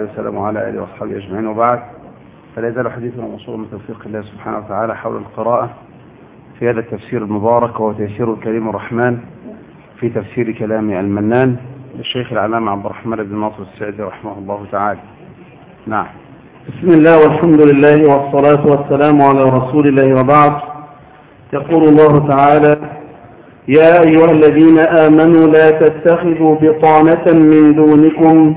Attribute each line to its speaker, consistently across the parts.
Speaker 1: والسلام على آله وأصحابه أجمعين. وبعد فلا يزال حديثنا موصولا من توفيق الله سبحانه وتعالى حول القراءة في هذا التفسير المبارك وهو تيسير الكريم الرحمن في تفسير كلام المنان للشيخ العلامة عبد الرحمن بن ناصر السعدي رحمه الله تعالى. نعم.
Speaker 2: بسم الله والحمد لله والصلاة والسلام على رسول الله وبعد. يقول الله تعالى يا أيها الذين آمنوا لا تتخذوا بطانة من دونكم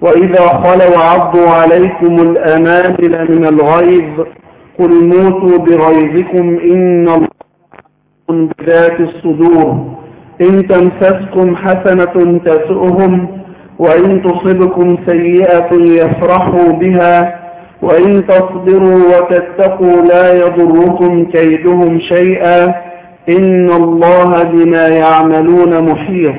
Speaker 2: وإذا خلوا عضوا عليكم الأمامل من الغيظ قل موتوا بغيظكم إن الله بذات الصدور إن تمسسكم حسنة تسؤهم وإن تصبكم سيئة يفرحوا بها وإن تصبروا وتتقوا لا يضركم كيدهم شيئا إن الله بما يعملون محيط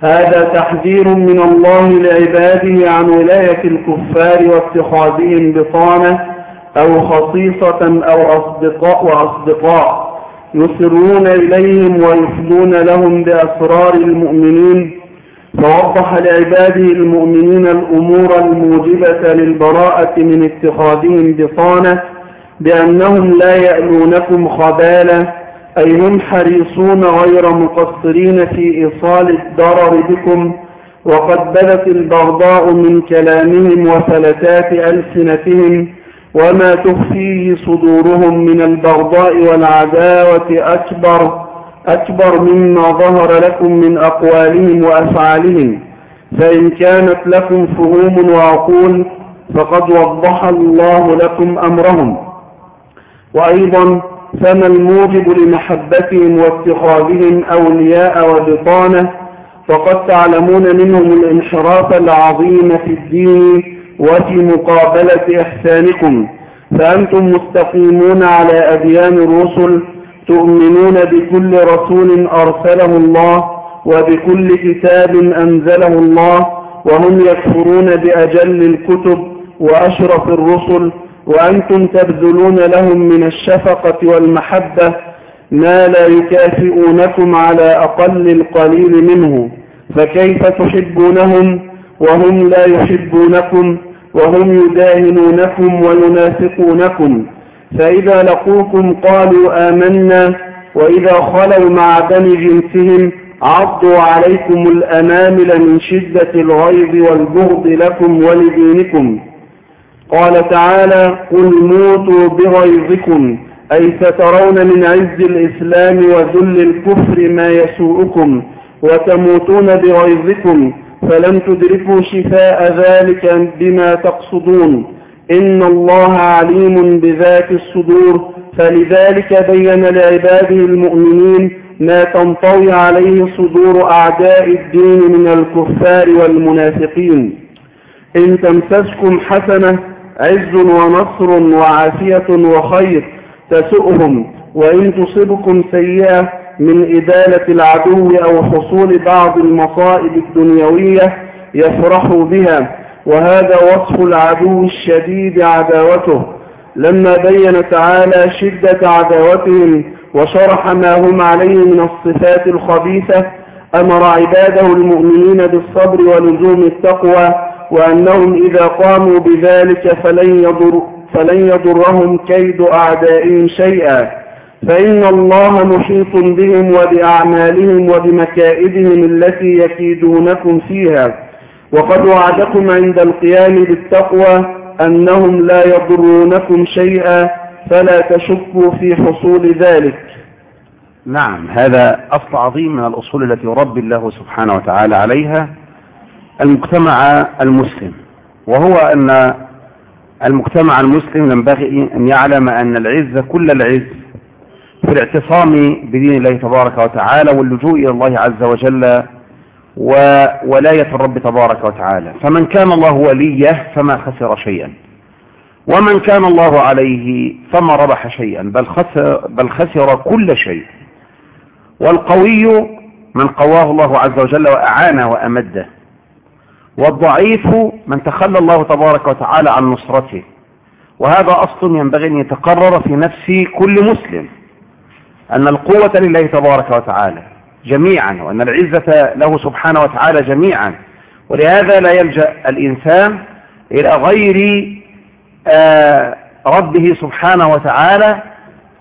Speaker 2: هذا تحذير من الله لعباده عن ولاية الكفار واتخاذهم بطانة أو خصيصة أو أصدقاء وأصدقاء يسرون إليهم ويفدون لهم بأسرار المؤمنين. فوضح لعباده المؤمنين الأمور الموجبة للبراءة من اتخاذهم بطانة بأنهم لا يألونكم خبالا أي هم حريصون غير مقصرين في إيصال الضرر بكم وقد بدت البغضاء من كلامهم وفلتات ألسنتهم وما تخفيه صدورهم من البغضاء والعداوة أكبر أكبر مما ظهر لكم من أقوالهم وأفعالهم. فإن كانت لكم فهوم وعقول فقد وضح الله لكم أمرهم. وأيضا فما الموجب لمحبتهم واتخاذهم أولياء وبطانة؟ فقد تعلمون منهم الانحراف العظيم في الدين وفي مقابلة إحسانكم. فأنتم مستقيمون على أديان الرسل تؤمنون بكل رسول أرسله الله وبكل كتاب أنزله الله وهم يكفرون بأجل الكتب وأشرف الرسل وأنتم تبذلون لهم من الشفقة والمحبة ما لا يكافئونكم على أقل القليل منه فكيف تحبونهم؟ وهم لا يحبونكم وهم يداهنونكم وينافقونكم. فإذا لقوكم قالوا آمنا وإذا خلوا مع بني جنسهم عضوا عليكم الأنامل من شدة الغيظ والبغض لكم ولدينكم. قال تعالى قل موتوا بغيظكم أي سترون من عز الإسلام وذل الكفر ما يسوءكم وتموتون بغيظكم فلن تدركوا شفاء ذلك بما تقصدون. إن الله عليم بذات الصدور فلذلك بين لعباده المؤمنين ما تنطوي عليه صدور أعداء الدين من الكفار والمنافقين. إن تمسسكم حسنة عز ونصر وعافية وخير تسؤهم وإن تصبكم سيئة من إدالة العدو أو حصول بعض المصائب الدنيوية يفرحوا بها. وهذا وصف العدو الشديد عداوته. لما بين تعالى شدة عداوتهم وشرح ما هم عليه من الصفات الخبيثة أمر عباده المؤمنين بالصبر ولزوم التقوى وأنهم إذا قاموا بذلك فلن, يضر فلن يضرهم كيد أعدائهم شيئا. فإن الله محيط بهم وبأعمالهم وبمكائدهم التي يكيدونكم فيها. وقد وعدكم عند القيام بالتقوى أنهم لا يضرونكم شيئا فلا تشكوا في حصول ذلك.
Speaker 1: نعم هذا أصل عظيم من الأصول التي يربي الله سبحانه وتعالى عليها. المجتمع المسلم. وهو أن المجتمع المسلم ينبغي أن يعلم أن العز كل العز في الاعتصام بدين الله تبارك وتعالى واللجوء إلى الله عز وجل وولاية الرب تبارك وتعالى. فمن كان الله وليه فما خسر شيئا. ومن كان الله عليه فما ربح شيئا. بل خسر, بل خسر كل شيء. والقوي من قواه الله عز وجل وأعانه وأمده. والضعيف من تخلى الله تبارك وتعالى عن نصرته. وهذا أصل ينبغي أن يتقرر في نفس كل مسلم أن القوة لله تبارك وتعالى جميعا وأن العزة له سبحانه وتعالى جميعا. ولهذا لا يلجأ الإنسان إلى غير آه، ربه سبحانه وتعالى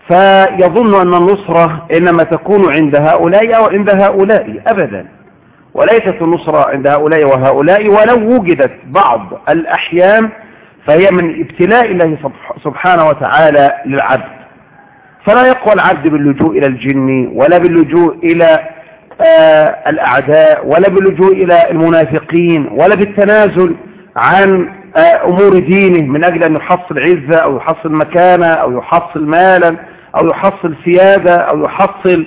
Speaker 1: فيظن أن النصرة إنما تكون عند هؤلاء أو عند هؤلاء أبدا. وليست النصرة عند هؤلاء وهؤلاء ولو وجدت بعض الأحيان فهي من ابتلاء الله سبحانه وتعالى للعبد. فلا يقوى العبد باللجوء إلى الجن ولا باللجوء إلى آه الأعداء ولا باللجوء إلى المنافقين ولا بالتنازل عن آه أمور دينه من أجل أن يحصل عزة أو يحصل مكانة أو يحصل مالا أو يحصل سيادة أو يحصل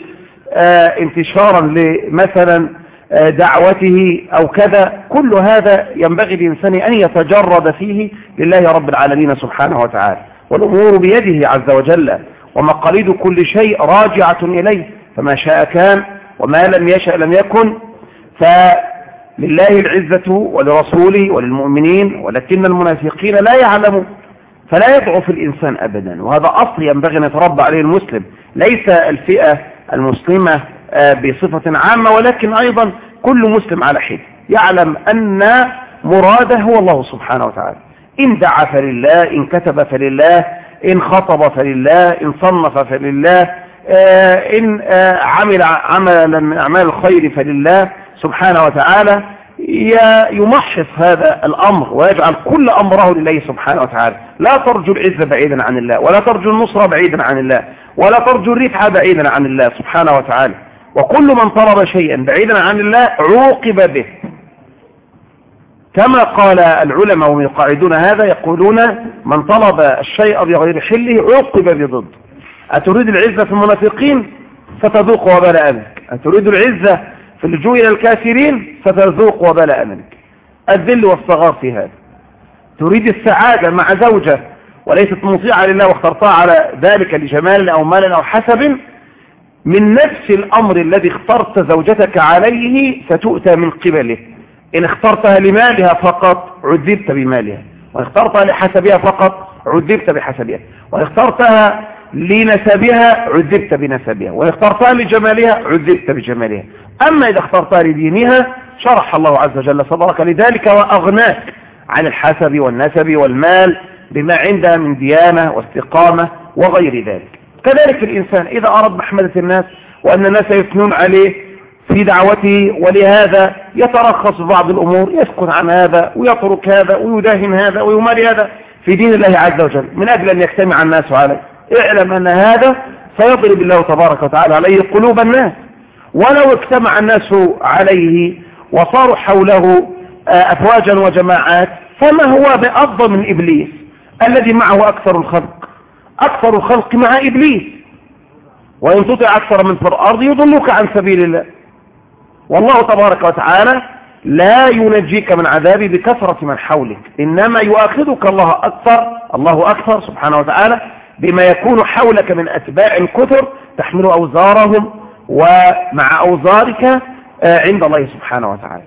Speaker 1: آه انتشارا لمثلا دعوته أو كذا كل هذا ينبغي للإنسان أن يتجرد فيه لله رب العالمين سبحانه وتعالى. والأمور بيده عز وجل ومقاليد كل شيء راجعة إليه فما شاء كان وما لم يشأ لم يكن. فلله العزة ولرسوله وللمؤمنين ولكن المنافقين لا يعلمون فلا يضعف الإنسان أبدا. وهذا أصل ينبغي أن يتربى عليه المسلم. ليس الفئة المسلمة آه، بصفة عامة ولكن أيضا كل مسلم على حد يعلم أن مراده هو الله سبحانه وتعالى. إن دعا فلله إن كتب فلله إن خطب فلله إن صنف فلله آه، إن آه، عمل عملا من أعمال الخير فلله سبحانه وتعالى. يمحص هذا الأمر ويجعل كل أمره لله سبحانه وتعالى. لا ترجو العزة بعيدا عن الله ولا ترجو النصرة بعيدا عن الله ولا ترجو الرفعة بعيدا عن الله سبحانه وتعالى. وكل من طلب شيئا بعيدا عن الله عوقب به. كما قال العلماء وهم يقاعدون هذا يقولون من طلب الشيء بغير حله عوقب بضد. أتريد العزة في المنافقين؟ ستذوق وبال أمرك أتريد العزة في اللجوء إلى الكافرين؟ ستذوق وبال أمرك الذل والصغار في هذا. تريد السعادة مع زوجة وليست مطيعة لله واخترتها على ذلك لجمال أو مال أو حسب من نفس الأمر الذي اخترت زوجتك عليه ستؤتى من قبله. إن اخترتها لمالها فقط عذبت بمالها. وإن اخترتها لحسبها فقط عذبت بحسبها. وإن اخترتها لنسبها عذبت بنسبها. وإن اخترتها لجمالها عذبت بجمالها. أما إذا اخترتها لدينها شرح الله عز وجل صدرك لذلك وأغناك عن الحسب والنسب والمال بما عندها من ديانة واستقامة وغير ذلك. كذلك الإنسان. إذا أراد محمدة الناس وأن الناس يثنون عليه في دعوته ولهذا يترخص بعض الأمور يسكت عن هذا ويترك هذا ويداهن هذا ويماري هذا في دين الله عز وجل من أجل أن يجتمع الناس عليه. اعلم أن هذا سيضرب الله تبارك وتعالى عليه قلوب الناس. ولو اجتمع الناس عليه وصاروا حوله آه، أفواجا وجماعات فما هو بأفضل من إبليس الذي معه أكثر الخلق؟ أكثر الخلق مع إبليس. وإن تطع أكثر من في الأرض يضلوك عن سبيل الله. والله تبارك وتعالى لا ينجيك من عذابه بكثرة من حولك. إنما يؤاخذك الله أكثر الله أكثر سبحانه وتعالى بما يكون حولك من أتباع الكثر تحمل أوزارهم ومع أوزارك آه، عند الله سبحانه وتعالى.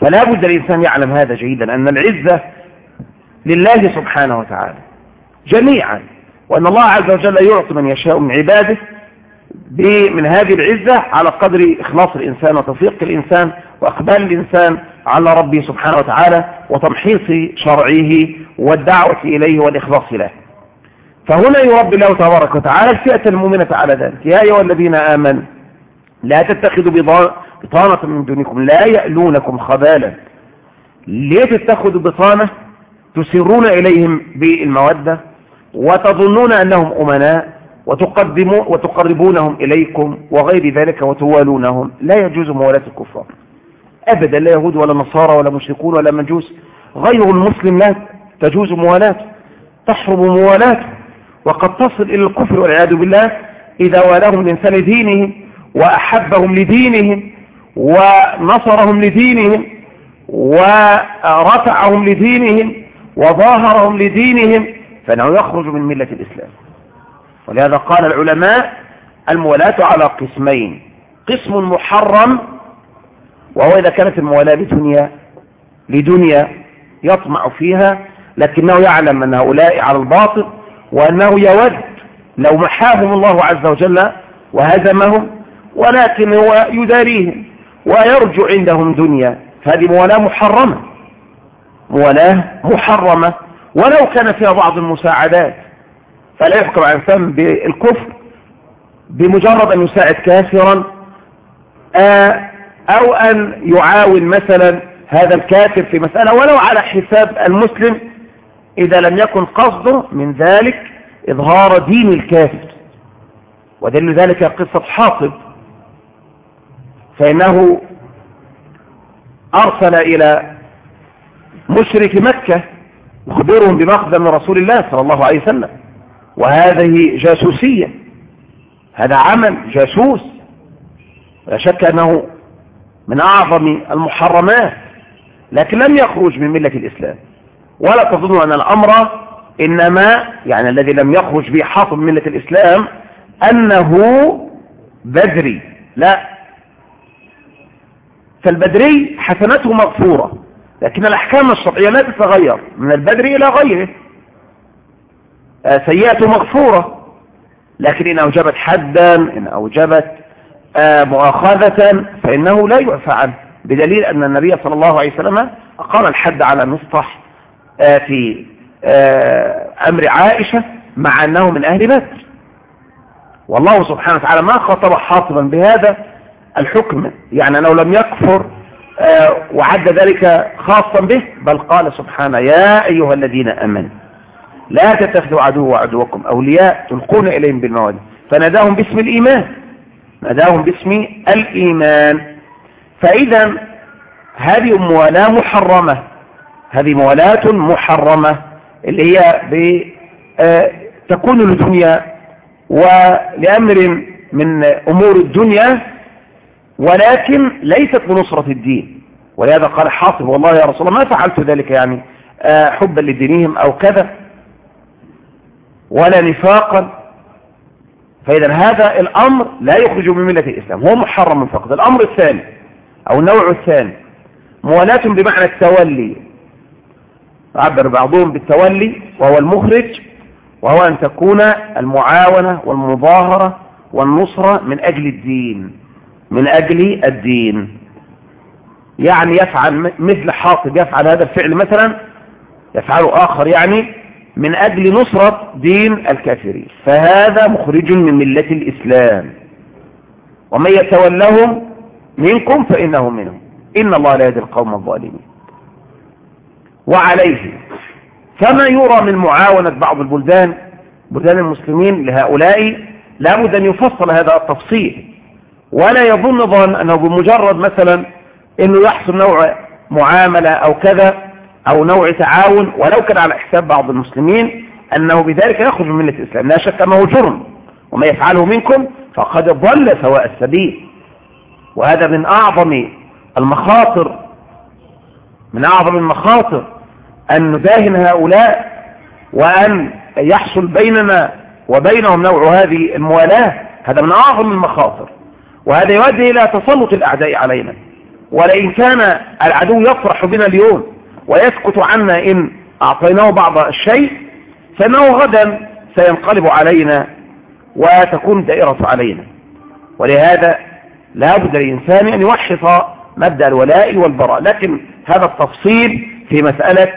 Speaker 1: فلا بد الإنسان يعلم هذا جيدا أن العزة لله سبحانه وتعالى جميعا. وأن الله عز وجل يعطي من يشاء من عباده من هذه العزة على قدر إخلاص الإنسان وتوفيق الإنسان وأقبال الإنسان على ربه سبحانه وتعالى وتمحيص شرعه والدعوة إليه والإخلاص له. فهنا يربي الله تبارك وتعالى الفئة المؤمنة على ذلك. يا أيها الذين آمنوا لا تتخذوا بطانة من دونكم لا يألونكم خبالا. ليه تتخذوا بطانة تسرون إليهم بالمودة؟ وتظنون أنهم أمناء وتقربونهم إليكم وغير ذلك وتوالونهم. لا يجوز موالاة الكفار. أبدا لا يهود ولا نصارى ولا مشركون ولا مجوس. غير المسلم لا تجوز موالاته تحرم موالاته وقد تصل إلى الكفر والعياذ بالله إذا والاهم الإنسان لدينهم وأحبهم لدينهم ونصرهم لدينهم ورفعهم لدينهم وظاهرهم لدينهم فإنه يخرج من ملة الإسلام. ولهذا قال العلماء المولاة على قسمين. قسم محرم وهو إذا كانت الموالاة لدنيا لدنيا يطمع فيها لكنه يعلم أن هؤلاء على الباطل وأنه يود لو محاهم الله عز وجل وهزمهم ولكن هو يداريهم ويرجو عندهم دنيا. فهذه موالاة محرمة. موالاة محرمة. ولو كان فيها بعض المساعدات. فلا يحكم على الإنسان بالكفر بمجرد أن يساعد كافرا آه، أو أن يعاون مثلا هذا الكافر في مسألة ولو على حساب المسلم إذا لم يكن قصده من ذلك إظهار دين الكافر. ودل ذلك قصة حاطب فإنه أرسل إلى مشرك مكة يخبرهم بمخزن من رسول الله صلى الله عليه وسلم. وهذه جاسوسية. هذا عمل جاسوس. لا شك أنه من أعظم المحرمات. لكن لم يخرج من ملة الإسلام. ولا تظن أن الأمر إنما يعني الذي لم يخرج به حاطب ملة الإسلام أنه بدري. لا. فالبدري حسناته مغفورة. لكن الأحكام الشرعية لا تتغير. من البدري إلى غيره. آه، سيئته مغفورة. لكن إن أوجبت حدا إن أوجبت آه، مؤاخذة فإنه لا يعفى عنه. بدليل أن النبي صلى الله عليه وسلم أقام الحد على مصطح آه، في أمر عائشة مع أنه من أهل بدر. والله سبحانه وتعالى ما خطب حاطبا بهذا الحكم. يعني لو لم يكفر وعد ذلك خاصا به بل قال سبحانه يا أيها الذين أمنوا لا تتخذوا عدو وعدوكم أولياء تلقون إليهم بالمواد فناداهم باسم الإيمان ناداهم باسم الإيمان. فإذا هذه موالاة محرمة هذه موالاة محرمة اللي هي آه، تكون للدنيا ولأمر من أمور الدنيا ولكن ليست بنصرة الدين. ولهذا قال حاطب والله يا رسول الله ما فعلت ذلك يعني آه، حبا لدينهم أو كذا ولا نفاقا. فإذا هذا الأمر لا يخرج من ملة الإسلام. هو محرم فقط الأمر الثاني أو النوع الثاني موالاة بمعنى التولي. عبر بعضهم بالتولي وهو المخرج وهو أن تكون المعاونة والمظاهرة والنصرة من أجل الدين. من أجل الدين. يعني يفعل مثل حاطب يفعل هذا الفعل مثلا يفعله آخر يعني من أجل نصرة دين الكافرين. فهذا مخرج من ملة الإسلام. ومن يتولهم منكم فإنه منهم. إن الله لا يهدي القوم الظالمين. وعليه كما يرى من معاونة بعض البلدان بلدان المسلمين لهؤلاء لابد أن يفصل هذا التفصيل. ولا يظن ظن أنه بمجرد مثلا أنه يحصل نوع معاملة أو كذا أو نوع تعاون ولو كان على حساب بعض المسلمين أنه بذلك يخرج من ملة الإسلام. لا شك أنه جرم وما يفعله منكم فقد ضل سواء السبيل. وهذا من أعظم المخاطر من أعظم المخاطر أن نداهن هؤلاء وأن يحصل بيننا وبينهم نوع هذه الموالاة. هذا من أعظم المخاطر. وهذا يؤدي إلى تسلط الأعداء علينا. ولئن كان العدو يفرح بنا اليوم ويسكت عنا إن أعطيناه بعض الشيء فإنه غدا سينقلب علينا وتكون دائرة علينا. ولهذا لا بد للإنسان أن يوحص مبدأ الولاء والبراء. لكن هذا التفصيل في مسألة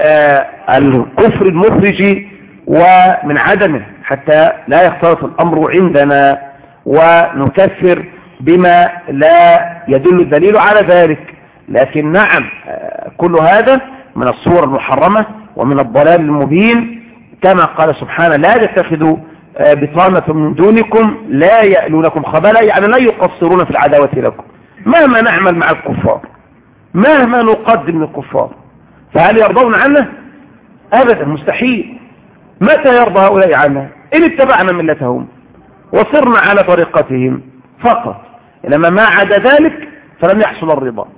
Speaker 1: آه الكفر المخرج ومن عدمه حتى لا يختلط الأمر عندنا. ونكفر بما لا يدل الدليل على ذلك. لكن نعم كل هذا من الصور المحرمة ومن الضلال المبين. كما قال سبحانه لا تتخذوا بطانة من دونكم لا يألونكم خبلا يعني لا يقصرون في العداوة لكم. مهما نعمل مع الكفار مهما نقدم للكفار فهل يرضون عنه؟ أبدا مستحيل. متى يرضى هؤلاء عنه إن اتبعنا ملتهم. وصرنا على طريقتهم فقط. إنما ما عدا ذلك فلم يحصل الرضا.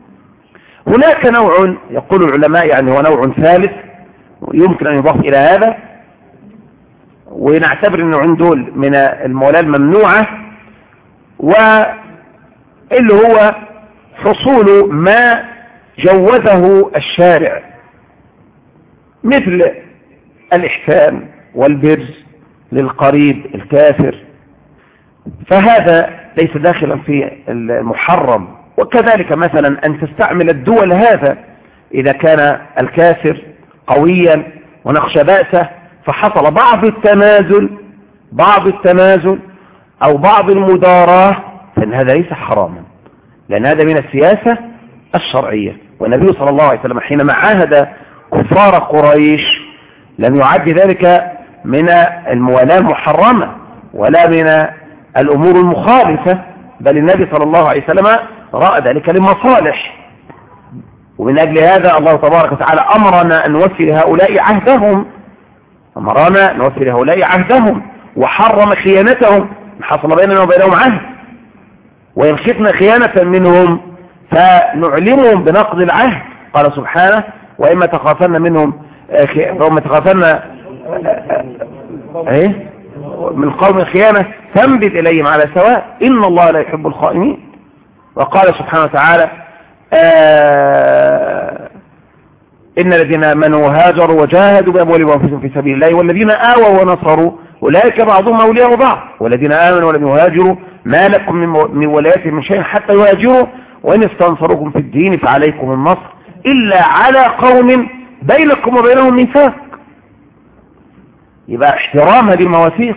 Speaker 1: هناك نوع يقول العلماء يعني هو نوع ثالث يمكن أن يضاف إلى هذا. ونعتبر انه عند دول من المولاة الممنوعة واللي هو حصول ما جوزه الشارع مثل الإحسان والبر للقريب الكافر. فهذا ليس داخلا في المحرم. وكذلك مثلا أن تستعمل الدول هذا إذا كان الكافر قويا ونخشى بأسه فحصل بعض التنازل بعض التنازل أو بعض المداراة فإن هذا ليس حراما لأن هذا من السياسة الشرعية. والنبي صلى الله عليه وسلم حينما عاهد كفار قريش لم يعد ذلك من الموالاة المحرمة ولا من الأمور المخالفة بل النبي صلى الله عليه وسلم رأى ذلك لمصالح. ومن أجل هذا الله تبارك وتعالى أمرنا أن نوفي لهؤلاء عهدهم. أمرنا أن نوفي لهؤلاء عهدهم وحرم خيانتهم. حصل بيننا وبينهم عهد. وإن خفنا خيانة منهم فنعلمهم بنقض العهد. قال سبحانه وإما تخافن منهم وإما تخافن إيه؟ من قوم خيانة. فانبت إليهم على سواء إن الله لا يحب الخائنين. وقال سبحانه وتعالى آه إن الذين آمنوا وهاجروا وجاهدوا بأموالهم وأنفسهم في سبيل الله والذين آووا ونصروا أولئك بعضهم أولياء بعض. والذين آمنوا ولم يهاجروا ما لكم من ولايتهم من شيء حتى يهاجروا. وإن استنصروكم في الدين فعليكم النصر إلا على قوم بينكم وبينهم ميثاق. يبقى احترام هذه المواثيق.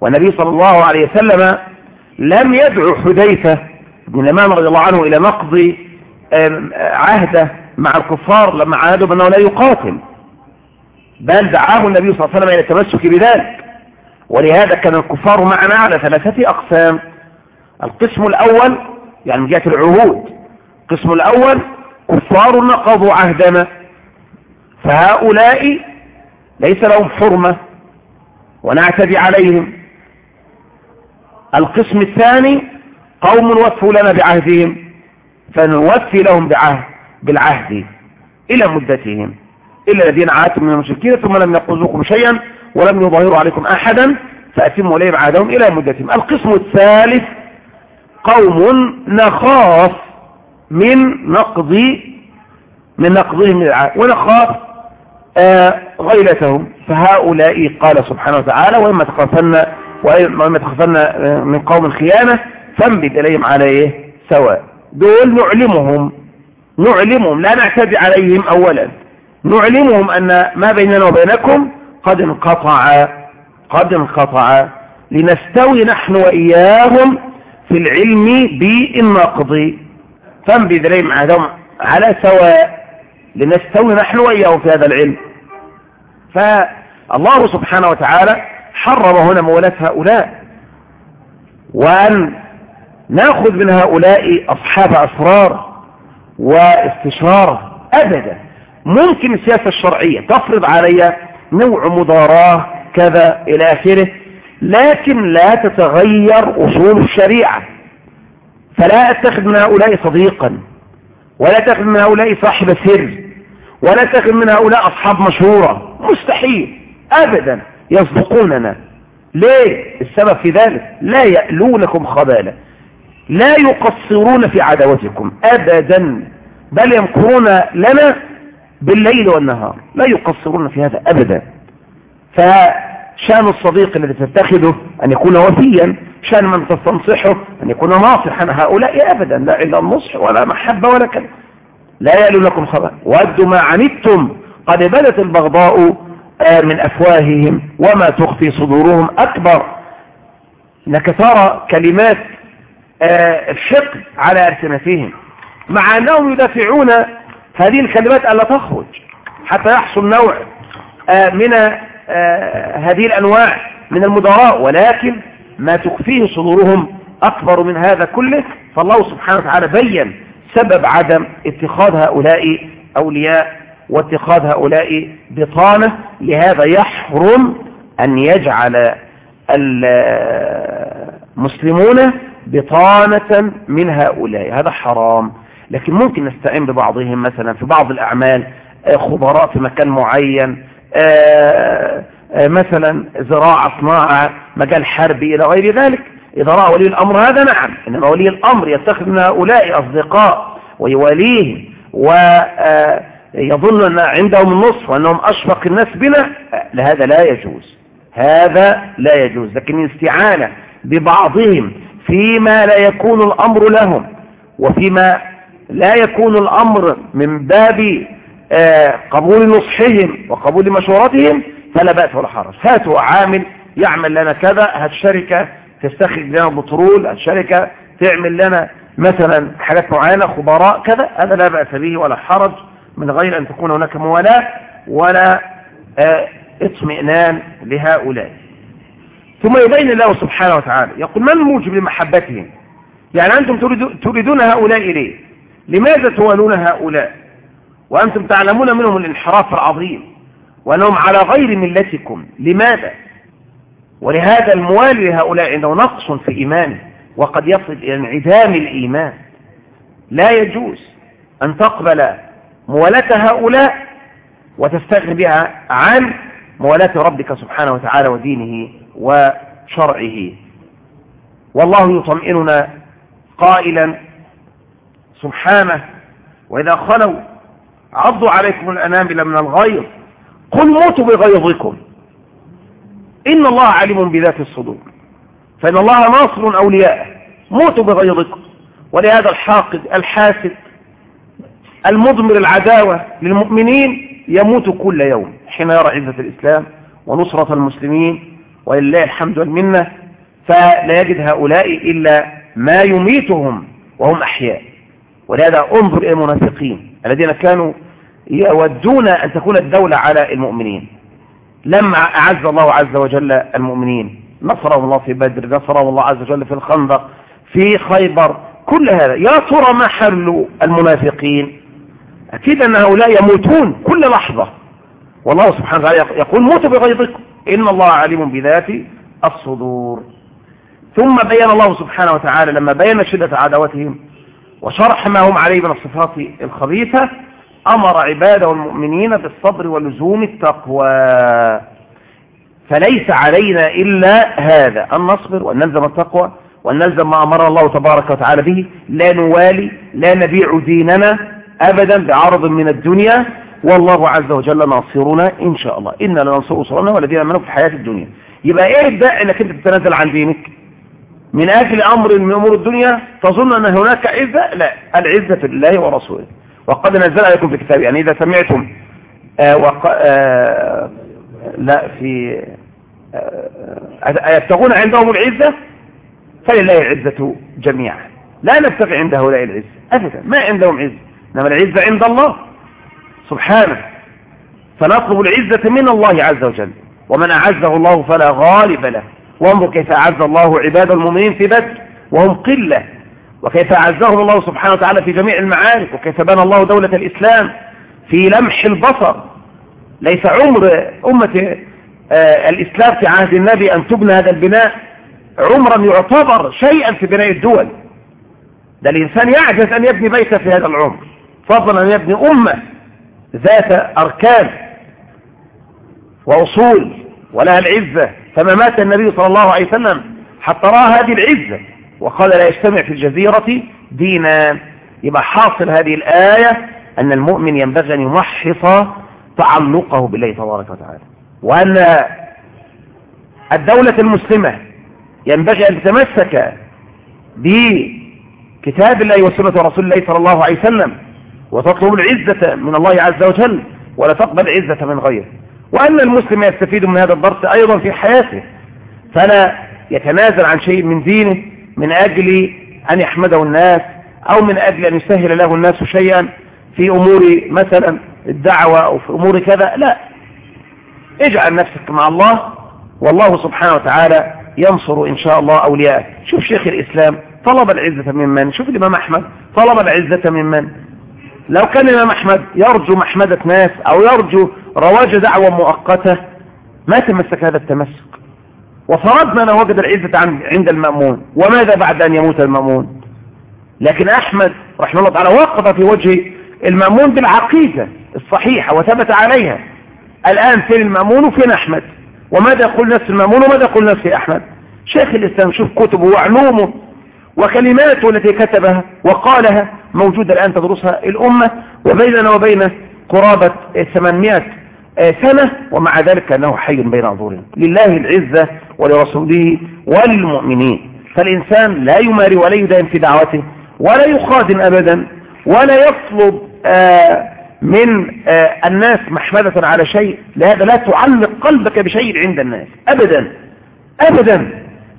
Speaker 1: والنبي صلى الله عليه وسلم لم يدعو حذيفة بن الإمام رضي الله عنه إلى نقض عهده مع الكفار لما عاهدوا بأنه لا يقاتل. بل دعاه النبي صلى الله عليه وسلم إلى التمسك بذلك. ولهذا كان الكفار معنا على ثلاثة أقسام. القسم الأول يعني من جهة العهود. القسم الأول كفار نقضوا عهدنا. فهؤلاء ليس لهم حرمة ونعتدي عليهم. القسم الثاني قوم وفوا لنا بعهدهم فنوفي لهم بعهد بالعهد إلى مدتهم. إلا الذين عاهدتم من المشركين ثم لم يقضوكم شيئا ولم يظاهروا عليكم أحدا فأتموا إليهم عهدهم إلى مدتهم. القسم الثالث قوم نخاف من نقض من نقضهم للعهد ونخاف آه غيلتهم. فهؤلاء قال سبحانه وتعالى وإما تخافن وإما تخافن من قوم خيانة فانبت إليهم عليه سواء. دول نعلمهم نعلمهم لا نعتدي عليهم أولا. نعلمهم أن ما بيننا وبينكم قد انقطع قد انقطع. لنستوي نحن وإياهم في العلم بالنقض. فانبذ إليهم على سواء. لنستوي نحن وإياهم في هذا العلم. فالله سبحانه وتعالى حرم هنا مولاة هؤلاء. وأن نأخذ من هؤلاء أصحاب أسرار واستشارة أبدا. ممكن السياسة الشرعية تفرض علي نوع مضاراة كذا إلى آخره لكن لا تتغير أصول الشريعة. فلا أتخذ من هؤلاء صديقا ولا أتخذ من هؤلاء صاحب سر ولا أتخذ من هؤلاء أصحاب مشهورة. مستحيل أبدا. يصدقوننا. ليه؟ السبب في ذلك لا يألونكم خبالا. لا يقصرون في عداوتكم أبدا بل يمكرون لنا بالليل والنهار. لا يقصرون في هذا أبدا. فشأن الصديق الذي تتخذه أن يكون وفيا شأن من تستنصحه أن يكون ناصحا هؤلاء أبدا لا إلا النصح ولا محبة ولا كلام لا يألو لكم خبر ودوا ما عنتم. قد بدت البغضاء من أفواههم وما تخفي صدورهم أكبر. انك ترى كلمات الشق على ألسنتهم مع أنهم يدافعون هذه الكلمات ألا تخرج حتى يحصل نوع من هذه الأنواع من المدراء ولكن ما تخفيه صدورهم أكبر من هذا كله فالله سبحانه وتعالى بين سبب عدم اتخاذ هؤلاء أولياء واتخاذ هؤلاء بطانة لهذا يحرم أن يجعل المسلمون بطانة من هؤلاء. هذا حرام. لكن ممكن نستعين ببعضهم مثلا في بعض الأعمال خبراء في مكان معين آه، مثلا زراعة صناعة مجال حربي إلى غير ذلك. إذا رأى ولي الأمر هذا نعم. إنما ولي الأمر يتخذ من هؤلاء أصدقاء ويواليهم ويظن أن عندهم النصف وأنهم أشفق الناس بنا لهذا لا يجوز. هذا لا يجوز. لكن الاستعانة ببعضهم فيما لا يكون الأمر لهم وفيما لا يكون الأمر من باب آه، قبول نصحهم وقبول مشورتهم فلا بأس ولا حرج. هاتوا عامل يعمل لنا كذا هات شركة تستخرج لنا بترول هات شركة تعمل لنا مثلا حاجات معينة خبراء كذا هذا لا بأس به ولا حرج. من غير أن تكون هناك موالاة ولا آه، اطمئنان لهؤلاء. ثم يبين الله سبحانه وتعالى يقول ما الموجب لمحبتهم؟ يعني أنتم تريدون هؤلاء إليه. لماذا توالون هؤلاء؟ وأنتم تعلمون منهم الانحراف العظيم وأنهم على غير ملتكم. لماذا؟ ولهذا الموالي لهؤلاء عنده نقص في إيمانه وقد يصل إلى انعدام الإيمان. لا يجوز أن تقبل موالاة هؤلاء وتستغني بها عن موالاة ربك سبحانه وتعالى ودينه وشرعه. والله يطمئننا قائلا سبحانه وإذا خلوا عضوا عليكم الأنامل من الغيظ قل موتوا بغيظكم. إن الله عليم بذات الصدور. فإن الله ناصر أولياءه موتوا بغيظكم. ولهذا الحاقد الحاسد المضمر العداوة للمؤمنين يموت كل يوم. حين يرى عزة الإسلام ونصرة المسلمين ولله الحمد والمنة فلا يجد هؤلاء إلا ما يميتهم وهم أحياء. ولهذا انظر إلى المنافقين الذين كانوا يودون أن تكون الدولة على المؤمنين. لما أعز الله عز وجل المؤمنين. نصرهم الله في بدر نصرهم الله عز وجل في الخندق في خيبر كل هذا. يا ترى ما حل المنافقين؟ أكيد أن هؤلاء يموتون كل لحظة. والله سبحانه وتعالى يقول موتوا بغيظكم. إن الله عليم بذات الصدور. ثم بين الله سبحانه وتعالى لما بين شدة عداوتهم وشرح ما هم عليه من الصفات الخبيثة أمر عباده المؤمنين بالصبر ولزوم التقوى. فليس علينا إلا هذا أن نصبر وأن نلزم التقوى وأن نلزم ما أمر الله تبارك وتعالى به. لا نوالي لا نبيع ديننا أبدا بعرض من الدنيا. والله عز وجل ناصرنا إن شاء الله. إنا لننصر أسرنا والذين أمنوا في الحياة الدنيا. يبقى إيه الداعي أنك أنت تتنازل عن دينك؟ من أجل أمر من أمور الدنيا تظن أن هناك عزة؟ لا. العزة لله ورسوله. وقد نزل عليكم في كتاب يعني إذا سمعتم آه وق... آه لا في آه يبتغون عندهم العزة؟ فلله العزة جميعا. لا نبتغي عند هؤلاء العزة. أبدا. ما عندهم عزة. إنما العزة عند الله سبحانه. فنطلب العزة من الله عز وجل. ومن أعزه الله فلا غالب له. وانظر كيف أعز الله عباد المؤمنين في بدر وهم قلة. وكيف أعزهم الله سبحانه وتعالى في جميع المعارك. وكيف بنى الله دولة الإسلام في لمح البصر. ليس عمر أمة آه الإسلام في عهد النبي أن تبنى هذا البناء. عمرا يعتبر شيئا في بناء الدول. ده الإنسان يعجز أن يبني بيتا في هذا العمر. فضلا أن يبني أمة ذات أركان وأصول ولها العزة فما مات النبي صلى الله عليه وسلم حتى رأى هذه العزة وقال لا يجتمع في الجزيرة دينا. يبقى حاصل هذه الآية أن المؤمن ينبغي أن يمحص تعلقه بالله تبارك وتعالى وأن الدولة المسلمة ينبغي أن تتمسك بكتاب الله وسنة رسول الله صلى الله عليه وسلم وتطلب العزة من الله عز وجل ولا تقبل عزة من غيره. وأن المسلم يستفيد من هذا الدرس أيضا في حياته. فلا يتنازل عن شيء من دينه من أجل أن يحمده الناس أو من أجل أن يسهل له الناس شيئا في أمور مثلا الدعوة أو في أمور كذا. لا. اجعل نفسك مع الله والله سبحانه وتعالى ينصر إن شاء الله أولياءه شوف شيخ الإسلام طلب العزة ممن شوف الإمام أحمد طلب العزة ممن لو كان الإمام أحمد يرجو محمدة ناس أو يرجو رواج دعوة مؤقتة ما تمسك هذا التمسك. وفرضنا أنه وجد العزة عند المأمون وماذا بعد أن يموت المأمون؟ لكن أحمد رحمه الله تعالى وقف في وجه المأمون بالعقيدة الصحيحة وثبت عليها. الآن فين المأمون وفين أحمد؟ وماذا يقول نفس المأمون وماذا يقول نفس أحمد؟ شيخ الإسلام شوف كتبه وعلومه وكلماته التي كتبها وقالها. موجودة الآن تدرسها الأمة وبيننا وبين قرابة 800 سنة ومع ذلك أنه حي بين أظهرهم لله العزة ولرسوله وللمؤمنين. فالإنسان لا يماري ولا يدائم في دعوته ولا يخادم أبدا ولا يطلب آه من آه الناس محمدة على شيء. لهذا لا تعلق قلبك بشيء عند الناس. أبدا أبدا.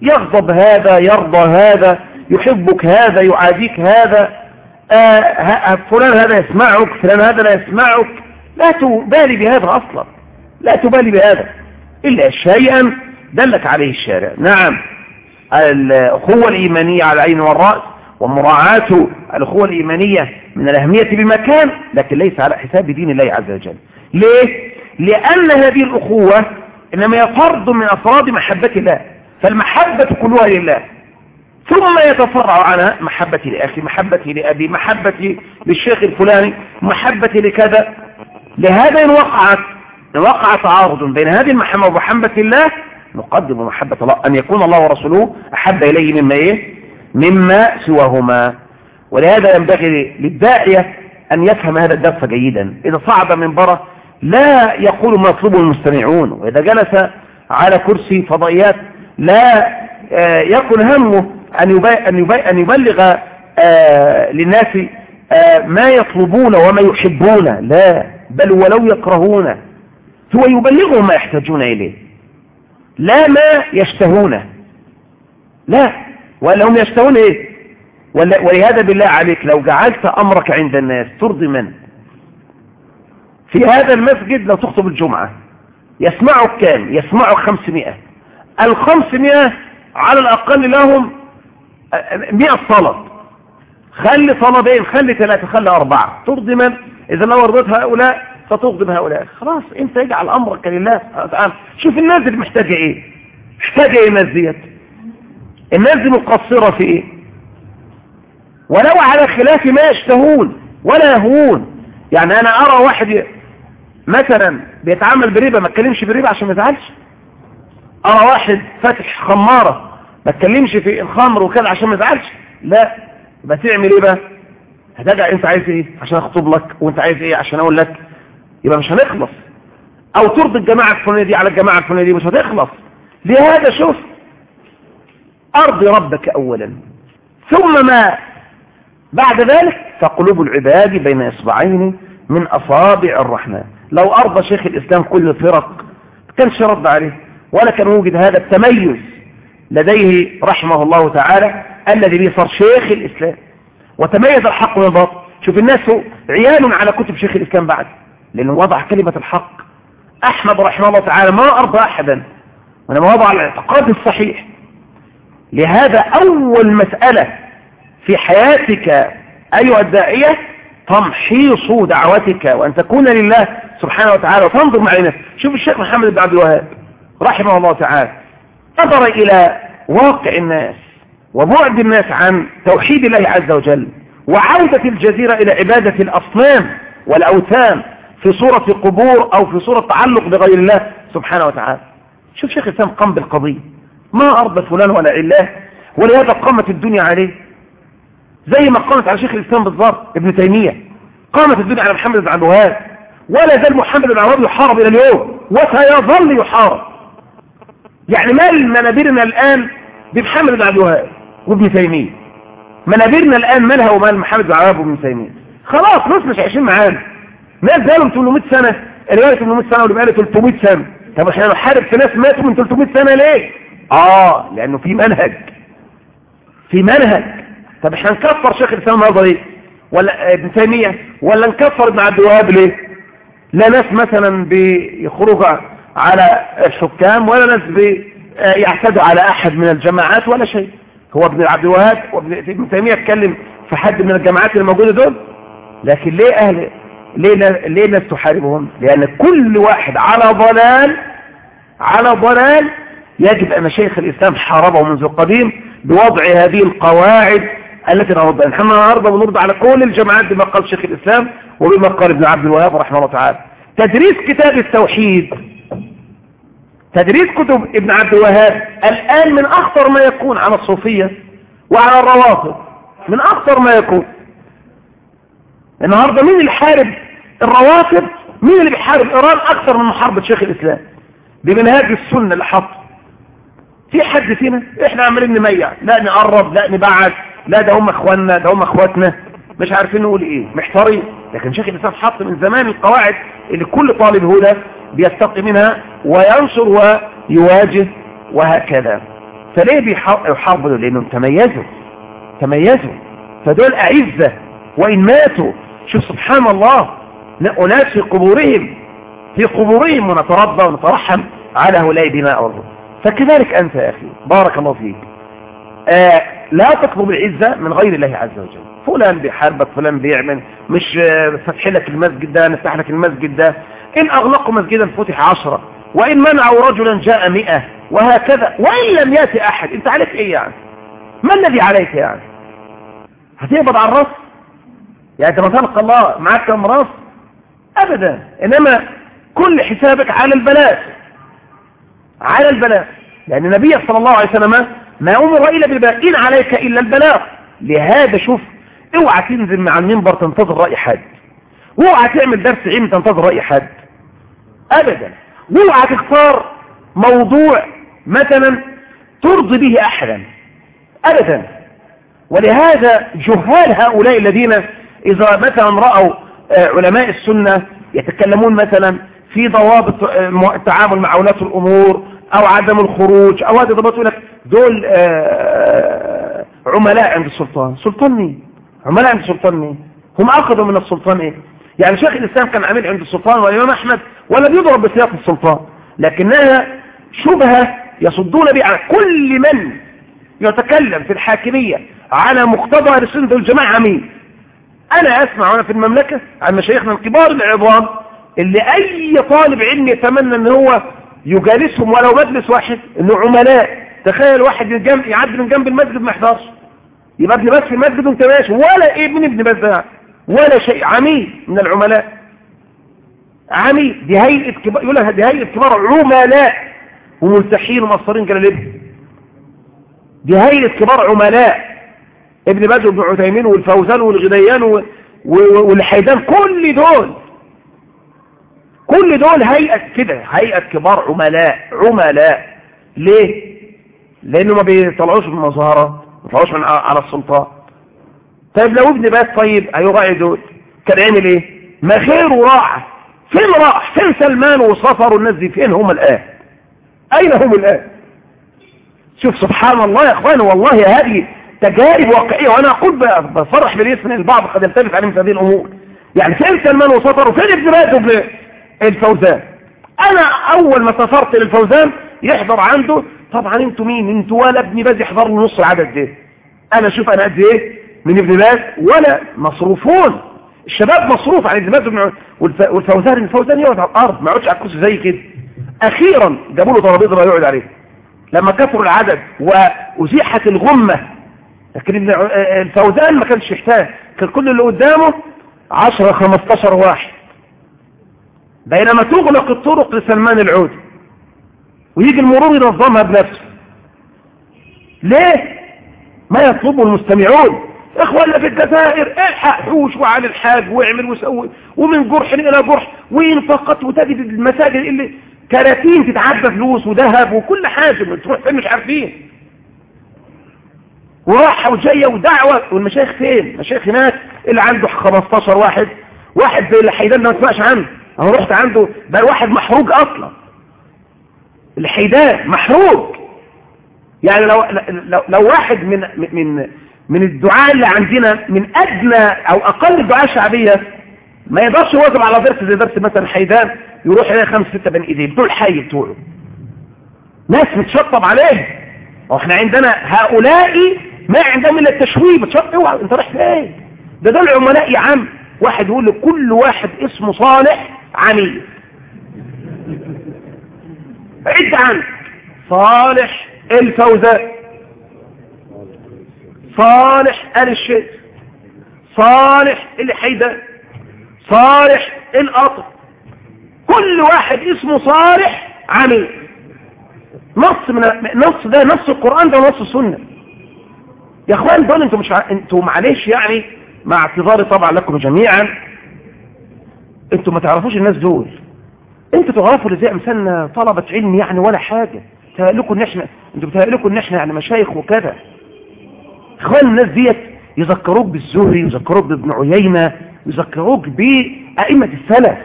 Speaker 1: يغضب هذا يرضى هذا يحبك هذا يعاديك هذا. فلان هذا يسمعك فلان هذا لا يسمعك. لا تبالي بهذا أصلا. لا تبالي بهذا إلا شيئا دلك عليه الشارع. نعم الأخوة الإيمانية على العين والرأس ومراعاة الأخوة الإيمانية من الأهمية بمكان لكن ليس على حساب دين الله عز وجل. ليه؟ لأن هذه الأخوة إنما هي من أفراد محبة الله. فالمحبة كلها لله. ثم يتفرع عنها محبتي لأخي محبتي لأبي محبتي للشيخ الفلاني محبتي لكذا. لهذا إن وقعت إن وقع تعارض بين هذه المحبة ومحبة الله نقدم محبة الله أن يكون الله ورسوله أحب إليه مما إيه؟ مما سواهما. ولهذا ينبغي للداعية أن يفهم هذا الدرس جيدا. إذا صعد من بره لا يقول ما يطلبه المستمعون. وإذا جلس على كرسي فضائيات لا يكن همه أن يبلغ للناس ما يطلبون وما يحبون. لا بل ولو يكرهون. هو يبلغهم ما يحتاجون إليه. لا ما يشتهونه لا. ولا هم يشتهون إيه؟ ولهذا بالله عليك لو جعلت أمرك عند الناس ترضي من؟ في هذا المسجد لو تخطب الجمعة. يسمعك كام؟ يسمعك خمسمائة. الخمسمائة على الأقل لهم مئة صلاة. خلي طلبين خلي ثلاثة خلي أربعة. ترضي من؟ إذا لو رضيت هؤلاء فتغضب هؤلاء خلاص أنت اجعل أمرك لله تعالى شوف الناس اللي محتاجة إيه؟ محتاجة إيه الناس ديت؟ الناس دي مقصرة في إيه؟ ولو على خلاف ما يشتهون ولا يهون. يعني أنا أرى واحد مثلا بيتعامل بريبة ما اتكلمش بريبة عشان ما يزعلش. أرى واحد فاتح خمارة. ما اتكلمش في الخمر وكذا عشان ما يزعلش. لا يبقى تعمل إيه بقى؟ هترجع أنت عايز إيه؟ عشان أخطب لك وأنت عايز إيه؟ عشان أقول لك يبقى مش هنخلص. أو ترضي الجماعة الفلانية دي على الجماعة الفلانية دي مش هتخلص. لهذا شوف أرضي ربك اولا. ثم ما بعد ذلك فقلوب العباد بين إصبعين من أصابع الرحمن. لو أرضى شيخ الإسلام كل الفرق كانش رد عليه ولا كان وجد هذا التميز. لديه رحمه الله تعالى الذي به صار شيخ الإسلام. وتميز الحق من الباطل. شوف الناس عيال على كتب شيخ الإسلام بعد لأنه وضع كلمة الحق. أحمد رحمه الله تعالى ما أرضى أحدا وإنما وضع الاعتقاد الصحيح. لهذا أول مسألة في حياتك أيها الداعية تمحيص دعوتك وأن تكون لله سبحانه وتعالى وتنظر مع الناس. شوف الشيخ محمد بن عبد الوهاب رحمه الله تعالى. نظر إلى واقع الناس وبعد الناس عن توحيد الله عز وجل وعودة الجزيرة إلى عبادة الأصنام والأوثان في صورة قبور أو في صورة تعلق بغير الله سبحانه وتعالى. شوف شيخ الإسلام قام بالقضية. ما ارضى فلان ولا علاه ولهذا قامت الدنيا عليه. زي ما قامت على شيخ الإسلام بالظبط ابن تيمية. قامت الدنيا على محمد بن عبد الوهاب. ولا زال محمد بن عبد الوهاب يحارب إلى اليوم وسيظل يحارب. يعني مال منابرنا الآن بمحمد بن عبد الوهاب وابن تيمية. منابرنا الآن مالها ومال محمد بن عبد الوهاب وابن تيمية. خلاص ناس مش عايشين معانا. ناس بقالهم 800 سنة. اللي بقاله 800 سنة واللي بقاله 300 سنة. طب إحنا نحارب في ناس ماتوا من 300 سنة ليه؟ آه لأنه في منهج. في منهج. طب إحنا نكفر شيخ الإسلام النهارده ليه؟ ولا ابن تيمية؟ ولا نكفر ابن عبد الوهاب ليه؟ لا ناس مثلا بيخرجوا على الحكام ولا ناس بيعتدوا على أحد من الجماعات ولا شيء. هو ابن عبد الوهاب وابن تيمية اتكلم في حد من الجماعات الموجودة دول؟ لكن ليه أهل ليه ليه الناس تحاربهم؟ لأن كل واحد على ضلال على ضلال يجب أن شيخ الإسلام حاربه منذ القديم بوضع هذه القواعد التي نرد نحن النهارده بنرد على كل الجماعات بما قال شيخ الإسلام وبما قال ابن عبد الوهاب رحمه الله تعالى. تدريس كتاب التوحيد تدريس كتب ابن عبد الوهاب الآن من أخطر ما يكون على الصوفية وعلى الروافض من أخطر ما يكون. النهاردة مين اللي حارب الروافض؟ مين اللي بيحارب إيران أكثر من محاربة شيخ الإسلام؟ بمنهاج السنة اللي حطه في حد فينا؟ إحنا عمالين نميع. لا نقرب لا نبعد لا ده هم إخواننا ده هم إخواتنا. مش عارفين نقول إيه. محتارين. لكن شيخ الإسلام حط من زمان القواعد اللي كل طالب هدى بيستقي منها وينشر ويواجه وهكذا. فليه بيحاربوا لانهم تميزوا تميزوا. فدول أعزة وإن ماتوا شوف سبحان الله أناس في قبورهم في قبورهم ونترضى ونترحم على هؤلاء دماء والله فكذلك أنت يا أخي بارك الله فيك. آه لا تطلب العزة من غير الله عز وجل. فلان بيحاربك فلان بيعمل مش آه فتح لك المسجد ده نفتح لك المسجد ده. إن أغلقوا مسجدا فتح عشرة وإن منعوا رجلا جاء مئة وهكذا وإن لم يأتي أحد. أنت عليك إيه يعني؟ ما الذي عليك يعني؟ هتقبض على الرأس؟ يعني أنت مثلا الله معاك كم رأس؟ أبدا. إنما كل حسابك على البلاء. على البلاغ لأن النبي صلى الله عليه وسلم ما أمر إلا بباقين عليك إلا البلاغ لهذا شوف اوعى تنزل مع المنبر تنتظر رأي حد. اوعى تعمل درس علم تنتظر رأي حد. أبدا. اوعى تختار موضوع مثلا ترضي به أحدا. أبدا. ولهذا جهال هؤلاء الذين إذا مثلا رأوا علماء السنة يتكلمون مثلا في ضوابط التعامل مع ولاة الأمور أو عدم الخروج أو هذا ضبط لك دول عملاء عند السلطان. سلطان مين؟ عملاء عند السلطان مين؟ هم أخذوا من السلطان إيه؟ يعني شيخ الإسلام كان عميل عند السلطان والإمام أحمد ولا بيضرب بسياق السلطان لكنها شبهة يصدون بها كل من يتكلم في الحاكمية على مقتضى السنة والجماعة مين أنا أسمع وأنا في المملكة عن مشايخنا الكبار العظام اللي أي طالب علم يتمنى إن هو يجالسهم ولو مجلس واحد إنه عملاء. تخيل واحد يعدي من جنب المسجد ما يحضرش. يبقى ابن باز في المسجد وانت ماشي ولا من ابن باز ده. ولا شيء. عميل من العملاء. عميل دي هيئه كبار يقول لك دي هيئه كبار عملاء وملتحين ومقصرين جلالبهم دي هيئه كبار عملاء. ابن باز وابن عثيمين والفوزان والغديان والحيدان كل دول. كل دول هيئة كده هيئة كبار عملاء. عملاء. ليه؟ لأنه ما بيطلعوش من المظاهرة ما بيطلعوش من على السلطان طيب لو ابن باز طيب هيراعي دول كان يعمل إيه؟ ما خيره راح. فين راح؟ فين سلمان وسفر والناس دي؟ فين هم الآن؟ أين هم الآن؟ شوف سبحان الله يا اخواني والله هذه تجارب واقعية وأنا أقول بصرح بالاسم البعض قد يلتفت عليهم في هذه الأمور. يعني فين سلمان وسفر؟ وفين ابن باز وابن الفوزان؟ أنا أول ما سافرت للفوزان يحضر عنده. طبعا أنتوا مين؟ أنتوا ولا ابن باز يحضر له نص العدد ده أنا أشوف أنا قد إيه؟ من ابن باز ولا مصروفون. الشباب مصروف عن ابن باز والفوزان الفوزان يقعد على الأرض ما يقعدش على الكرسي زي كده. أخيرا جابوا له ترابيزة يقعد عليها لما كثروا العدد وأزيحت الغمة لكن ابن الفوزان ما كانش يحتاج. كان كل اللي قدامه 10 15 واحد. بينما تغلق الطرق لسلمان العودي ويجي المرور ينظمها بنفسه. ليه؟ ما يطلبه المستمعون. اخوانا في الجزائر إلحق حوش وعلى الحاج واعمل وسوي ومن جرح إلى جرح وينفقت وتجد المساجد اللي كراتين تتعدى فلوس وذهب وكل حاجة تروح فين مش عارفين. وراحة وجاية ودعوة والمشايخ فين؟ المشايخ هناك اللي عنده 15 واحد واحد زي اللي حيدان ما تسمعش عنه. أنا رحت عنده بقى واحد محروق أصلا. الحيدان محروق. يعني لو لو, لو واحد من من من الدعاء اللي عندنا من أدنى أو أقل الدعاء الشعبيه ما يقدرش يواظب على درس زي درس مثلا حيدان يروح يلاقي خمس ستة بني ايديه بتوع الحي بتوعه ناس متشطب عليه وإحنا عندنا هؤلاء ما عندهم إلا التشويه بتشطب اوعى انت رايح فين؟ ده دول عملاء يا عم. واحد يقول لكل واحد اسمه صالح عميل. عد عنه. صالح الفوزان. صالح آل الشيخ صالح الحيدان صالح القطر كل واحد اسمه صالح عميل. نص من نص ده نص القرآن ده ونص السنة. يا أخوان دول أنتوا مش ع... أنتوا معلش يعني مع اعتذاري طبعا لكم جميعا. أنتوا ما تعرفوش الناس دول. أنتوا تعرفوا اللي زي امثالنا طلبة علم يعني ولا حاجة. تهيألكم إن إحنا أنتوا بتهيألكم إن إحنا يعني مشايخ وكذا. اخوان الناس ديت يذكروك بالزهري يذكروك بابن عيينة يذكروك بأئمة السلف.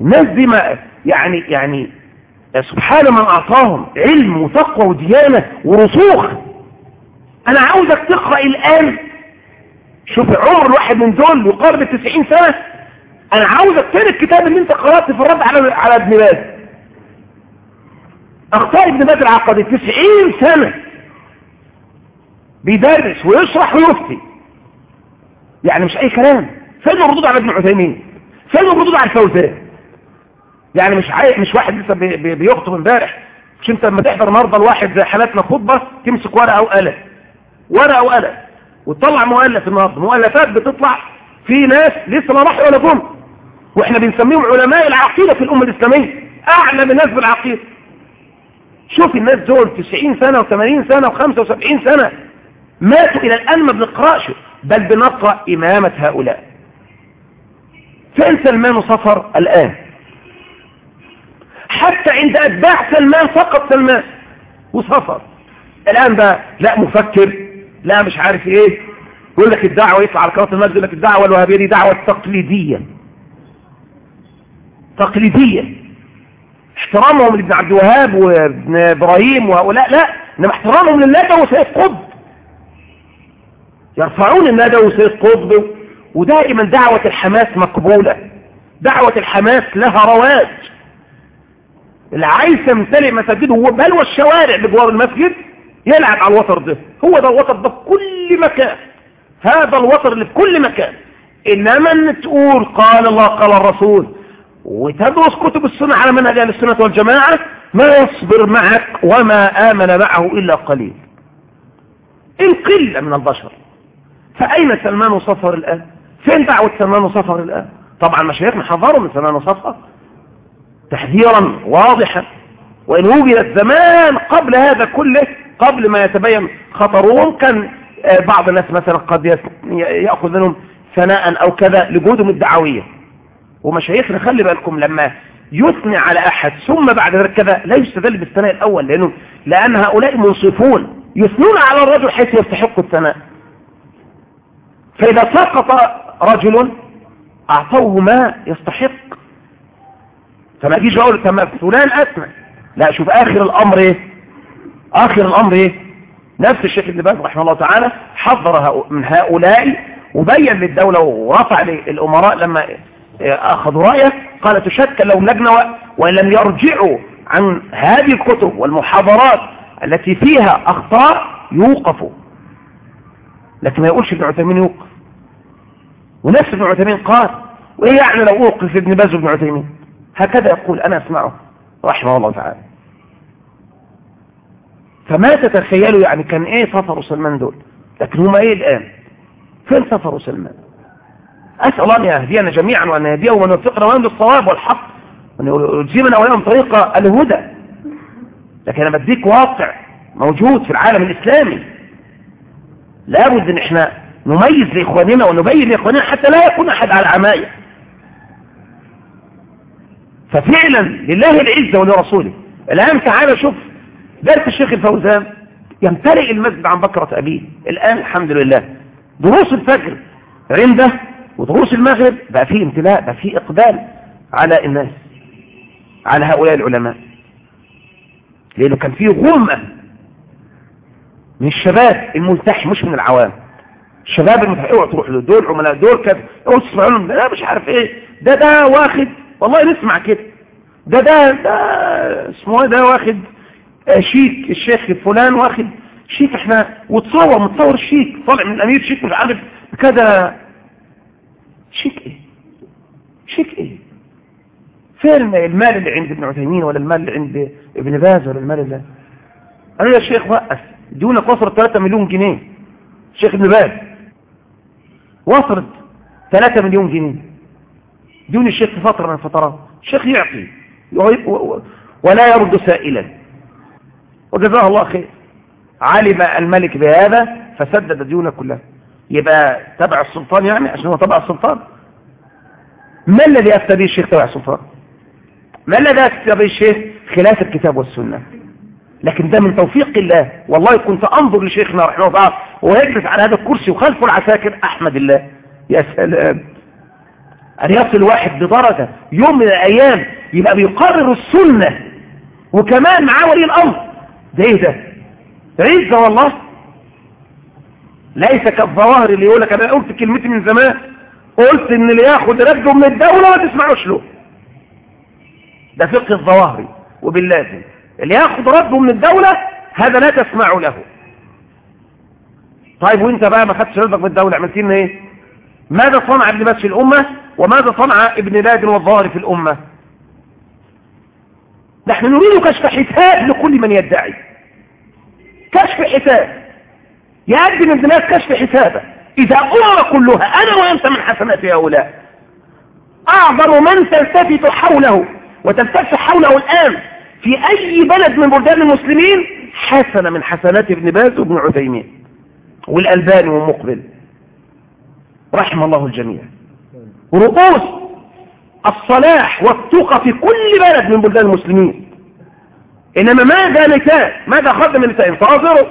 Speaker 1: الناس دي ما يعني يعني سبحان من أعطاهم علم وتقوى وديانة ورسوخ. أنا عاوزك تقرأ الآن. شوف عمر الواحد من دول يقارب التسعين سنة. أنا عاوزك تقرأ الكتاب اللي أنت قرأت في الرد على على ابن باز أخطاء ابن باز العقدي تسعين سنة. بيدرس ويشرح ويفتي. يعني مش أي كلام. فين الردود على ابن عثيمين؟ فين الردود على الفوزان؟ يعني مش عاي... مش واحد لسه بي... بي... بيخطب امبارح. مش أنت لما تحضر النهارده الواحد زي حالاتنا خطبة تمسك ورقة أو قلم ورقة أو قلم وتطلع مؤلف النهارده. مؤلفات بتطلع في ناس لسه ما راحوا ولا جم. وإحنا بنسميهم علماء العقيدة في الأمة الإسلامية. اعلم الناس بالعقيده شوف الناس دول 90 سنة و80 سنة و75 سنة. ماتوا إلى الآن ما بنقرأش بل بنقرأ إمامة هؤلاء. فين سلمان صفر الآن؟ حتى عند أتباع سلمان فقط سلمان وصفر. الآن بقى لا مفكر لا مش عارف إيه. يقول لك الدعوة يطلع على قناة المسجد يقول لك الدعوة الوهابية دي دعوة تقليدية. تقليدية. احترامهم لابن عبد الوهاب وابن إبراهيم وهؤلاء لا إنما احترامهم لله وسيد قطب يرفعون الندى وسيد قطب ودائما دعوة الحماس مقبولة. دعوة الحماس لها رواج. اللي عايز يمتلئ مساجده بل والشوارع بجوار المسجد يلعب على الوتر ده. هو ده الوتر ده في كل مكان. هذا الوتر اللي في كل مكان. إنما ان تقول قال الله قال الرسول وتدرس كتب السنة على منهج أهل السنة والجماعة ما يصبر معك وما آمن معه إلا قليل. القلة من البشر. فأين سلمان صفر الآن؟ فين دعوة سلمان صفر الآن؟ طبعا مشايخنا حذروا من سلمان صفر تحذيرا واضحا. وإن وجد زمان قبل هذا كله قبل ما يتبين خطرهم كان بعض الناس مثلا قد يأخذ منهم ثناء أو كذا لجهودهم الدعوية. ومشايخنا خلي بالكم لما يثني على أحد ثم بعد ذلك كذا لا يستدل بالثناء الأول لأنه لأن هؤلاء منصفون يثنون على الرجل حيث يستحق الثناء. فإذا سقط رجل أعطوه ما يستحق. فما اجيش أقول تمام فلان اثنى لا شوف آخر الأمر إيه؟ آخر الأمر إيه؟ نفس الشيخ ابن باز رحمه الله تعالى حذر من هؤلاء وبين للدولة ورفع للأمراء لما أخذوا رأيه. قال تشكل لهم لجنة وإن لم يرجعوا عن هذه الكتب والمحاضرات التي فيها أخطاء يوقفوا. لكن ما يقولش ابن عثيمين يوقف. ونفس ابن عثيمين قال وإيه يعني لو أوقف ابن باز وابن عثيمين؟ هكذا يقول أنا أسمعه رحمه الله تعالى. فما تتخيلوا يعني كان إيه سفر سلمان دول؟ لكن هما إيه الآن؟ فين سفر سلمان؟ أسأل الله أن يهدينا جميعا وأن يهديه ومن يوفقنا ويمضي الصواب والحق وأن يلزمنا ويوم طريق الهدى. لكن أنا بديك واقع موجود في العالم الإسلامي. لابد أن إحنا نميز لإخواننا ونبين لإخواننا حتى لا يكون أحد على عماية. ففعلا لله العزة ولرسوله. الآن تعالى شوف درس الشيخ الفوزان يمتلئ المسجد عن بكرة أبيه. الآن الحمد لله. دروس الفجر عنده ودروس المغرب. بقى فيه امتلاء بقى فيه إقبال على الناس على هؤلاء العلماء. لأنه كان فيه غمة من الشباب الملتحي مش من العوام. الشباب الملتحي اوعوا تروح له. دول عملاء دول كذا. اوعوا تسمعوا لهم. ده مش عارف إيه. ده ده واخد والله نسمع كده. ده ده ده اسمه إيه ده واخد شيك الشيخ فلان واخد شيك إحنا وتصور متصور الشيك طالع من الامير شيك مش عارف كده شيك إيه؟ شيك إيه؟ فين المال اللي عند ابن عثيمين ولا المال اللي عند ابن باز ولا المال اللي أنا يا شيخ وقف. دونك وصلت 3 مليون جنيه. الشيخ ابن باز. وصلت 3 مليون جنيه. دون الشيخ في فترة من الفترات. الشيخ يعطي. ولا يرد سائلا. وجزاه الله خير. علم الملك بهذا فسدد ديونة كلها. يبقى تبع السلطان يعني؟ عشان هو تبع السلطان. ما الذي أفتى به الشيخ تبع السلطان؟ ما الذي أفتى به الشيخ؟ خلاف الكتاب والسنة. لكن ده من توفيق الله. والله كنت أنظر لشيخنا رحمه الله وهو يجلس على هذا الكرسي وخلفه العساكر. أحمد الله يا سلام. أن يصل واحد بدرجة يوم من الأيام يبقى بيقرر السنة وكمان معاه ولي الأمر. ده إيه ده؟ عزة والله. ليس كالظواهر اللي يقول لك أنا قلت كلمتي من زمان. قلت إن اللي ياخد رده من الدولة ما تسمعوش له. ده فقه الظواهري. وباللازم. اللي ياخد رده من الدولة هذا لا تسمع له. طيب وانت بقى ما خدتش ردك من الدولة عملت لنا إيه؟ ماذا صنع ابن باز في الأمة؟ وماذا صنع ابن لادن والظاهر في الأمة؟ نحن نريد كشف حساب لكل من يدعي. كشف حساب. يقدم الناس كشف حسابه. إذا أمر كلها أنا وأنت من حسنات هؤلاء. أعظم من تلتفت حوله وتلتف حوله الآن. في أي بلد من بلدان المسلمين حسنة من حسنات ابن باز وابن عثيمين والألباني ومقبل. رحم الله الجميع. رؤوس الصلاح والتقى في كل بلد من بلدان المسلمين. إنما ماذا نساء ماذا خدم النساء انتظروا.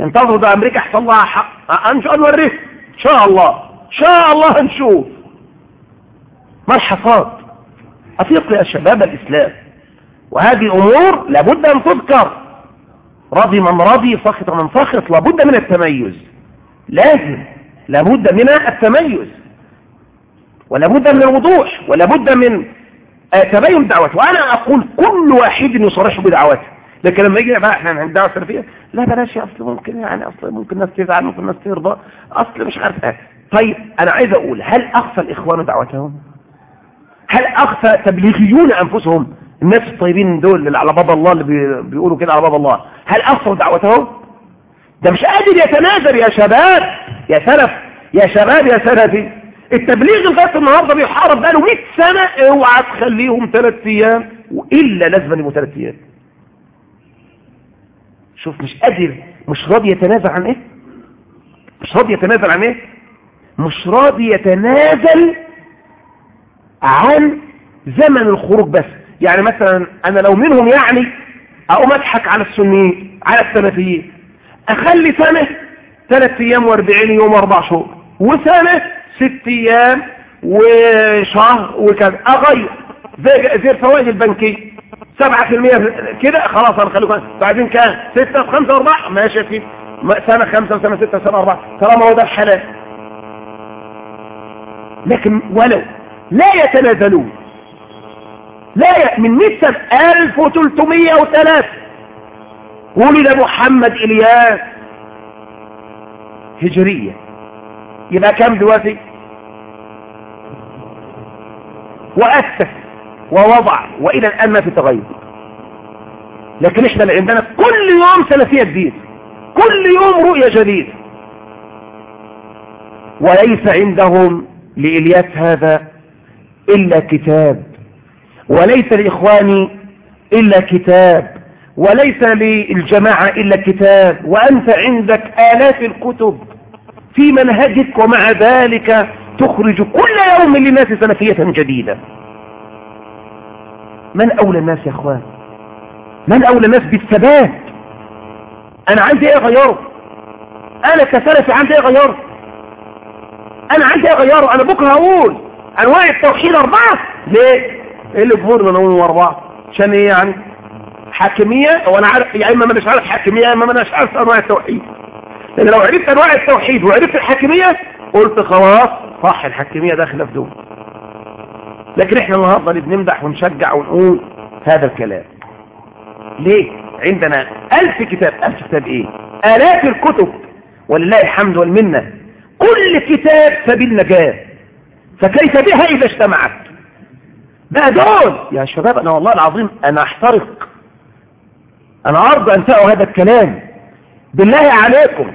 Speaker 1: انتظروا ده أمريكا حصل لها حق. ان شاء الله نوريه إن شاء الله. إن شاء الله نشوف. ما الحصاد؟ أفيق يا شباب الإسلام. وهذه أمور لابد أن تذكر. رضي من رضي سخط من سخط لابد من التميز. لازم لابد من التميز. ولابد من الوضوح ولابد من تبين الدعوات وأنا أقول كل واحد يصرح بدعوته. لكن لما يجي بقى إحنا عند الدعوه السلفيه لا بلاش أصل ممكن يعني أصل ممكن الناس تزعل ممكن الناس ترضى. أصل مش عارف. إيه طيب أنا عايز أقول هل أخفى الإخوان دعوتهم؟ هل أخفى تبليغيون أنفسهم؟ الناس الطيبين دول اللي على باب الله اللي بيقولوا كده على باب الله هل اخفوا دعوتهم؟ ده مش قادر يتنازل يا شباب يا سلف يا شباب يا سلفي. التبليغ لغاية النهارده بيحارب بقاله 100 سنة اوعى تخليهم ثلاث أيام وإلا لازم يبقوا ثلاث أيام. شوف مش قادر مش راضي يتنازل عن إيه؟ مش راضي يتنازل عن إيه؟ مش راضي يتنازل عن زمن الخروج بس. يعني مثلا أنا لو منهم يعني أقوم أضحك على السنيين على السلفيين. أخلي سنة ثلاث أيام وأربعين يوم وأربع شهور وسنة ست أيام وشهر وكذا. أغير زي, زي الفوائد البنكية. سبعة في المية كده خلاص هنخليكم بعدين كام ستة خمسة أربعة ماشي في سنة خمسة وسنة ستة سنة أربعة. طالما هو ده الحلال. لكن ولو لا يتنازلون لا. من 100 سنة 1303 ولد محمد إلياس هجرية. يبقى كام دلوقتي وأسس ووضع وإلى الآن ما في تغير. لكن إحنا اللي عندنا كل يوم سلفية جديد كل يوم رؤية جديدة. وليس عندهم لإلياس هذا إلا كتاب. وليس لإخواني إلا كتاب وليس للجماعة إلا كتاب وأنت عندك آلاف الكتب في منهجك ومع ذلك تخرج كل يوم للناس سلفية جديدة. من أولى الناس يا أخوان؟ من أولى الناس بالثبات؟ أنا عندي إيه غيره أنا كسلفي عندي إيه غيره أنا عندي إيه غيره أنا بكرة هقول أنواع التوحيد أربعة. ليه؟ إيه اللي من أقول أربعة عشان إيه يعني حاكمية؟ وأنا عارف يا إما ما مش عارف حاكمية يا إما ما مش عارف أنواع التوحيد. لأن لو عرفت أنواع التوحيد وعرفت الحاكمية قلت خلاص صح الحاكمية داخلة في دول لكن إحنا النهارده بنمدح ونشجع ونقول هذا الكلام. ليه؟ عندنا ألف كتاب. ألف كتاب إيه؟ آلاف الكتب. ولله الحمد والمنة. كل كتاب سبيل نجاة. فكيف بها إذا اجتمعت؟ بقى دول. يا شباب أنا والله العظيم أنا أحترق. أنا أرجو أن تقعوا هذا الكلام. بالله عليكم.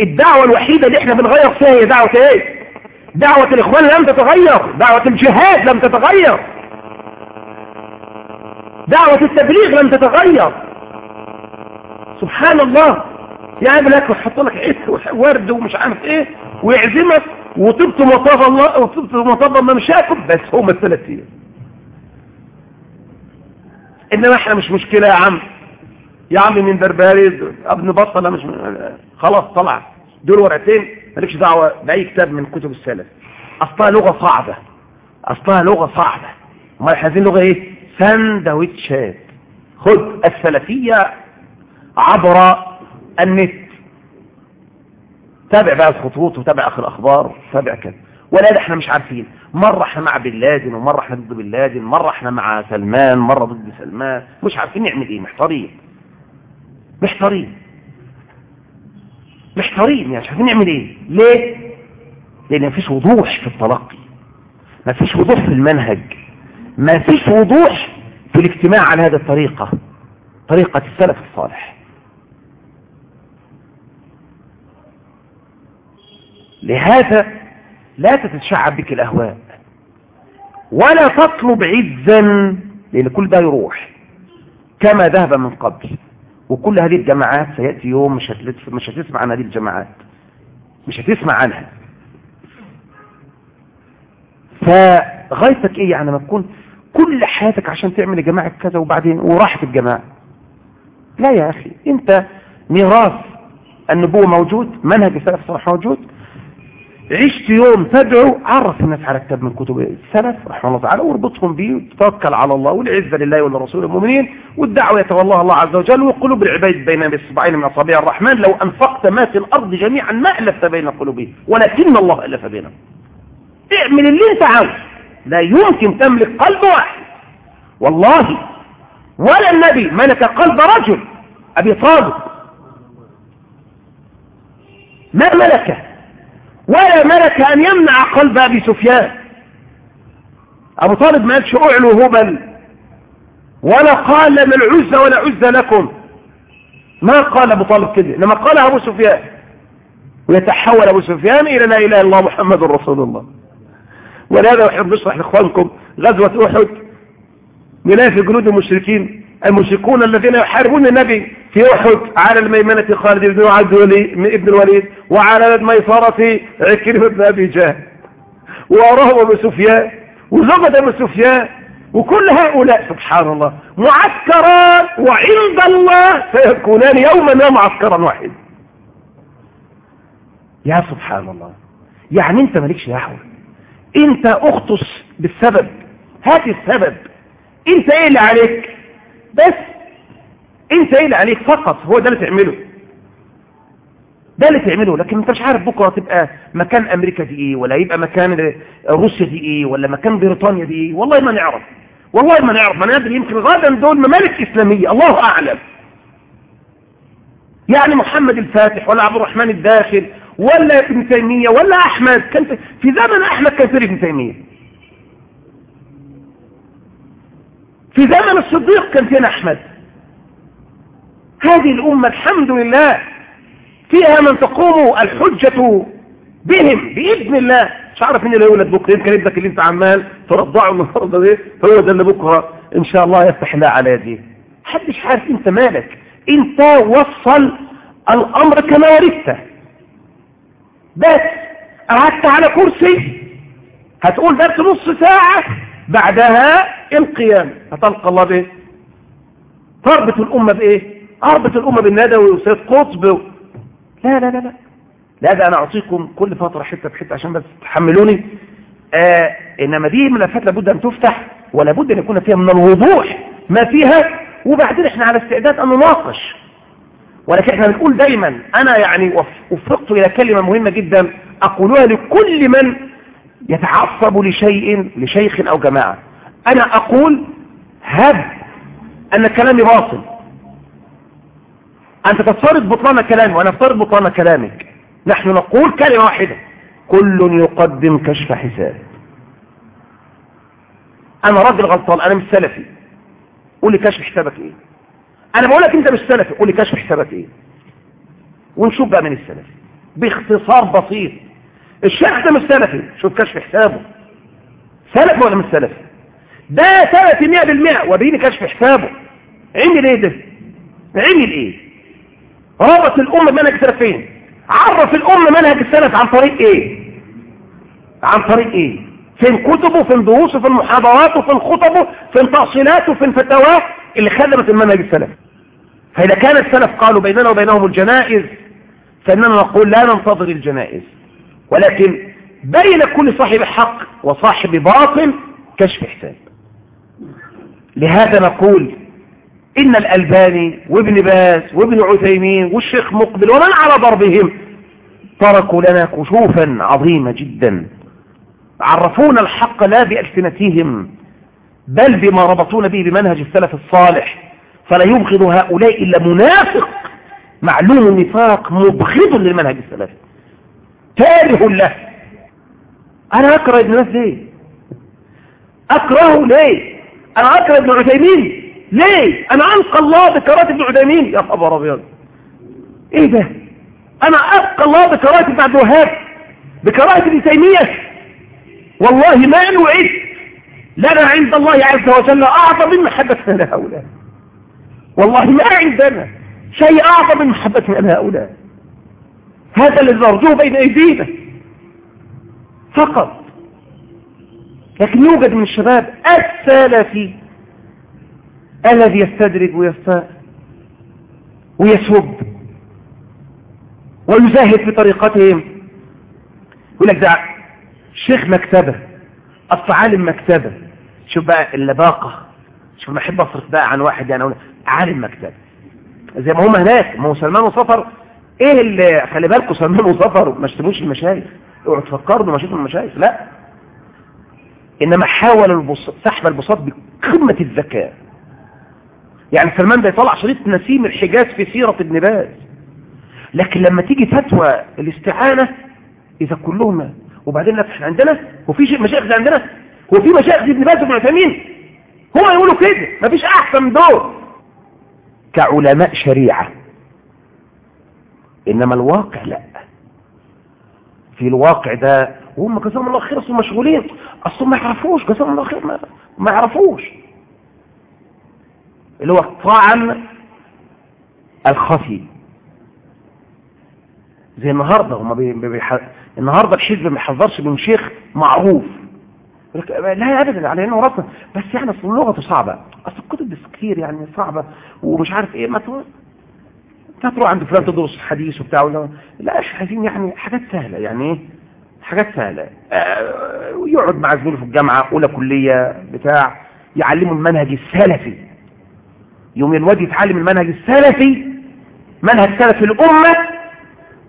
Speaker 1: الدعوة الوحيدة اللي إحنا بنغير فيها هي دعوة إيه؟ دعوة الإخوان لم تتغير. دعوة الجهاد لم تتغير. دعوة التبليغ لم تتغير. سبحان الله. يعمل لك ويحط لك عيش ورد ومش عارف إيه ويعزمك. وطبت مطاب الله وطبت مطاب ممشاكم. بس هم الثلاثين إنما إحنا مش مشكلة يا عم. يا عم من برباري ابن بطل مش خلاص طلع. دول ورقتين مالكش دعوة بأي كتاب من كتب السلف. أصلها لغة صعبة. أصلها لغة صعبة. ما عايزين لغة إيه؟ ساندويتشات. خد السلفية عبر النت. تابع بقى الخطوط وتابع آخر الأخبار وتابع كده. ولا إحنا مش عارفين. مرة إحنا مع بن لادن ومرة إحنا ضد بن لادن مرة إحنا مع سلمان مرة ضد سلمان. مش عارفين نعمل إيه محتارين. محتارين. محتارين يعني مش عارفين نعمل إيه. ليه؟ لأن مفيش وضوح في التلقي. مفيش وضوح في المنهج. مفيش وضوح في الاجتماع على هذه الطريقة. طريقة السلف الصالح. لهذا لا تتشعب بك الأهواء. ولا تطلب عزا لأن كل ده يروح. كما ذهب من قبل. وكل هذه الجماعات سيأتي يوم مش, مش هتسمع عن هذه الجماعات. مش هتسمع عنها. فغايتك إيه يعني ما تكون كل حياتك عشان تعمل جماعة كذا وبعدين وراحت الجماعة. لا يا أخي أنت ميراث النبوة موجود منهج السلف الصالح موجود عشت يوم تدعو عرف الناس على كتاب من كتب السلف رحمه الله تعالى واربطهم به وتوكل على الله والعزة لله ولرسول المؤمنين والدعوة يتولاها الله عز وجل وقلوب العباد بين اصبعين من أصابع الرحمن لو أنفقت ما في الأرض جميعا ما ألفت بين قلوبهم ولكن الله ألف بينهم. اعمل اللي أنت عاوز. لا يمكن تملك قلب واحد. والله ولا النبي ملك قلب رجل أبي طالب. ما ملكه؟ ولا ملك أن يمنع قلب أبي سفيان. أبو طالب ما قالش أعلو هبل ولا قال من العزة ولا عزة لكم. ما قال أبو طالب كده لما قال أبو سفيان. ويتحول أبو سفيان إلى لا إله إلا الله محمد رسول الله. ولهذا أحب نشرح لإخوانكم غزوة أحد نلاقي جنود المشركين المشركون الذين يحاربون النبي. في أحد على الميمنة خالد بن عبد ابن الوليد وعلى الميسرة عكرمة بن أبي جهل. وراهم أبو سفيان وزوجة أبو سفيان وكل هؤلاء سبحان الله معسكران وعند الله سيكونان يوما ما معسكرا واحد يا سبحان الله يعني أنت مالكش دعوة. أنت أختص بالسبب. هات السبب. أنت إيه اللي عليك. بس انت إيه اللي عليك فقط؟ هو ده اللي تعمله. ده اللي تعمله. لكن أنت مش عارف بكرة تبقى مكان أمريكا دي إيه ولا يبقى مكان روسيا دي إيه ولا مكان بريطانيا دي إيه. والله ما نعرف. والله ما نعرف. ما ندري. يمكن غدا دول ممالك إسلامية. الله أعلم. يعني محمد الفاتح ولا عبد الرحمن الداخل ولا ابن تيمية ولا أحمد. كان في زمن أحمد كان في ابن تيمية. في زمن الصديق كان فينا أحمد؟ هذه الأمة الحمد لله فيها من تقوم الحجة بهم بإذن الله. مش عارف مين اللي يولد بكرة. يمكن ابنك اللي انت عمال ترضعه النهارده ده هو ده اللي بكرة. إن شاء الله يفتح الله على يديه. محدش عارف أنت مالك. أنت وصل الأمر كما ورثته. بس قعدت على كرسي. هتقول درس نص ساعة بعدها القيام هتلقى الله بإيه؟ تربط الأمة بإيه؟ اربط الأمة بالندوي وسيد قطب. لا لا لا لا. لا ده أنا أعطيكم كل فترة حتة بحتة عشان بس تحملوني. آه إنما دي ملفات لابد أن تفتح ولابد أن يكون فيها من الوضوح ما فيها. وبعدين إحنا على استعداد أن نناقش. ولكن إحنا بنقول دايما أنا يعني وفقت إلى كلمة مهمة جدا أقولها لكل من يتعصب لشيء لشيخ أو جماعة. أنا أقول هب أن كلامي باطل. انت تفترض بطلان كلامي وأنا افترض بطلان كلامك نحن نقول كلمة واحدة. كل يقدم كشف حساب. أنا راجل غلطان أنا مش سلفي. قول لي كشف حسابك إيه؟ أنا بقول لك أنت مش سلفي قول لي كشف حسابك إيه؟ ونشوف بقى من السلفي. باختصار بسيط. الشيخ ده مش سلفي. شوف كشف حسابه. سلفي ولا مش سلفي؟ ده سلفي 100% وبيني كشف حسابه. عمل إيه ده؟ عمل إيه؟ ربط الأمة منهج السلف فين عرف الأمة منهج السلف عن طريق إيه؟ عن طريق إيه؟ فين كتبه فين دروسه فين محاضراته فين خطبه فين تأصيلاته فين فتواه اللي خدمت المنهج السلف فإذا كان السلف قالوا بيننا وبينهم الجنائز فإننا نقول لا ننتظر الجنائز. ولكن بين كل صاحب حق وصاحب باطل كشف حساب لهذا نقول إن الألباني وابن باس وابن عثيمين والشيخ مقبل ومن على ضربهم تركوا لنا كشوفا عظيمة جدا. عرفونا الحق لا بألسنتهم بل بما ربطون به بمنهج السلف الصالح. فلا يبغض هؤلاء إلا منافق معلوم النفاق مبغض للمنهج السلفي كاره له. أنا أكره ابن ناس ليه؟ أكرهه ليه؟ أنا أكره ابن عثيمين. ليه؟ أنا ألقى الله بكرات ابن عثيمين. يا خبر أبيض. إيه ده؟ أنا ألقى الله بكرات ابن عبد الوهاب. بكرات ابن تيمية. والله ما نوعد لنا عند الله عز وجل أعظم من محبتنا لهؤلاء والله ما عندنا شيء أعظم من محبتنا لهؤلاء هذا الذي نرجوه بين أيدينا. فقط. لكن يوجد من الشباب السلفي الذي يستدرج ويستاء ويسب ويزاهد في طريقتهم. يقول لك ده شيخ مكتبة أصل عالم مكتبة. شوف بقى اللباقة. شوف ما أحب أصرف بقى عن واحد يعني عالم مكتبة. زي ما هم هناك ما هو سلمان وصفر. إيه اللي خلي بالكم سلمان وصفر ما اشتموش المشايخ؟ اوعوا تفكروا انه مشيتوا المشايخ. لا. إنما حاول البص... سحب البساط بقمة الذكاء. يعني سلمان ده يطلع شريط نسيم الحجاز في سيرة ابن باز. لكن لما تيجي فتوى الاستعانة إذا كلهم وبعدين إحنا عندنا هو في شيء مشايخ عندنا هو في مشايخ ابن باز وابن عثيمين. هما يقولوا كده مفيش أحسن من دول. كعلماء شريعة. إنما الواقع لا. في الواقع ده وهم جزاهم الله خير أصلا مشغولين. أصلا ما يعرفوش جزاهم الله خير ما, ما يعرفوش. اللي هو الطعن الخفي. زي النهاردة هم بي بي النهاردة الحزب ما بيحذرش من شيخ معروف. لا ابدا على إنه رسم بس يعني أصل لغته صعبة. أصل الكتب بس كتير يعني صعبة ومش عارف إيه. ما تروح انت تروح عند فلان تدرس حديث وبتاع ولا لا إيش عايزين يعني حاجات سهلة يعني إيه؟ حاجات سهلة. آه يقعد مع زميله في الجامعة أولى كلية بتاع يعلمه المنهج السلفي. يوم الواد يتعلم المنهج السلفي منهج سلفي الأمة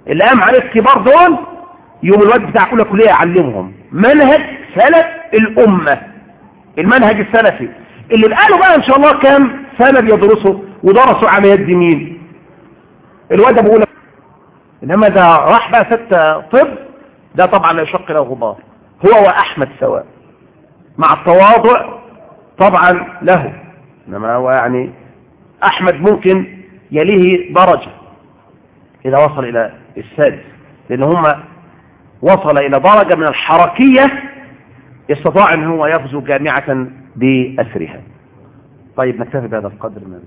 Speaker 1: اللي قام عليه الكبار دول يوم الواد بتاع اولى كلية يعلمهم منهج سلف الأمة. المنهج السلفي. اللي بقاله بقى إن شاء الله كام سنة بيدرسه ودرسوا على يد مين؟ الواد أبو إنما ده راح بقى ستة طب ده طبعا لا يشق له غبار. هو وأحمد سواء مع التواضع طبعا له. إنما هو يعني أحمد ممكن يليه درجة إذا وصل إلى السادس لأن هم وصل إلى درجة من الحركية استطاع ان هو يغزو جامعة بأسرها. طيب نكتفي بهذا القدر من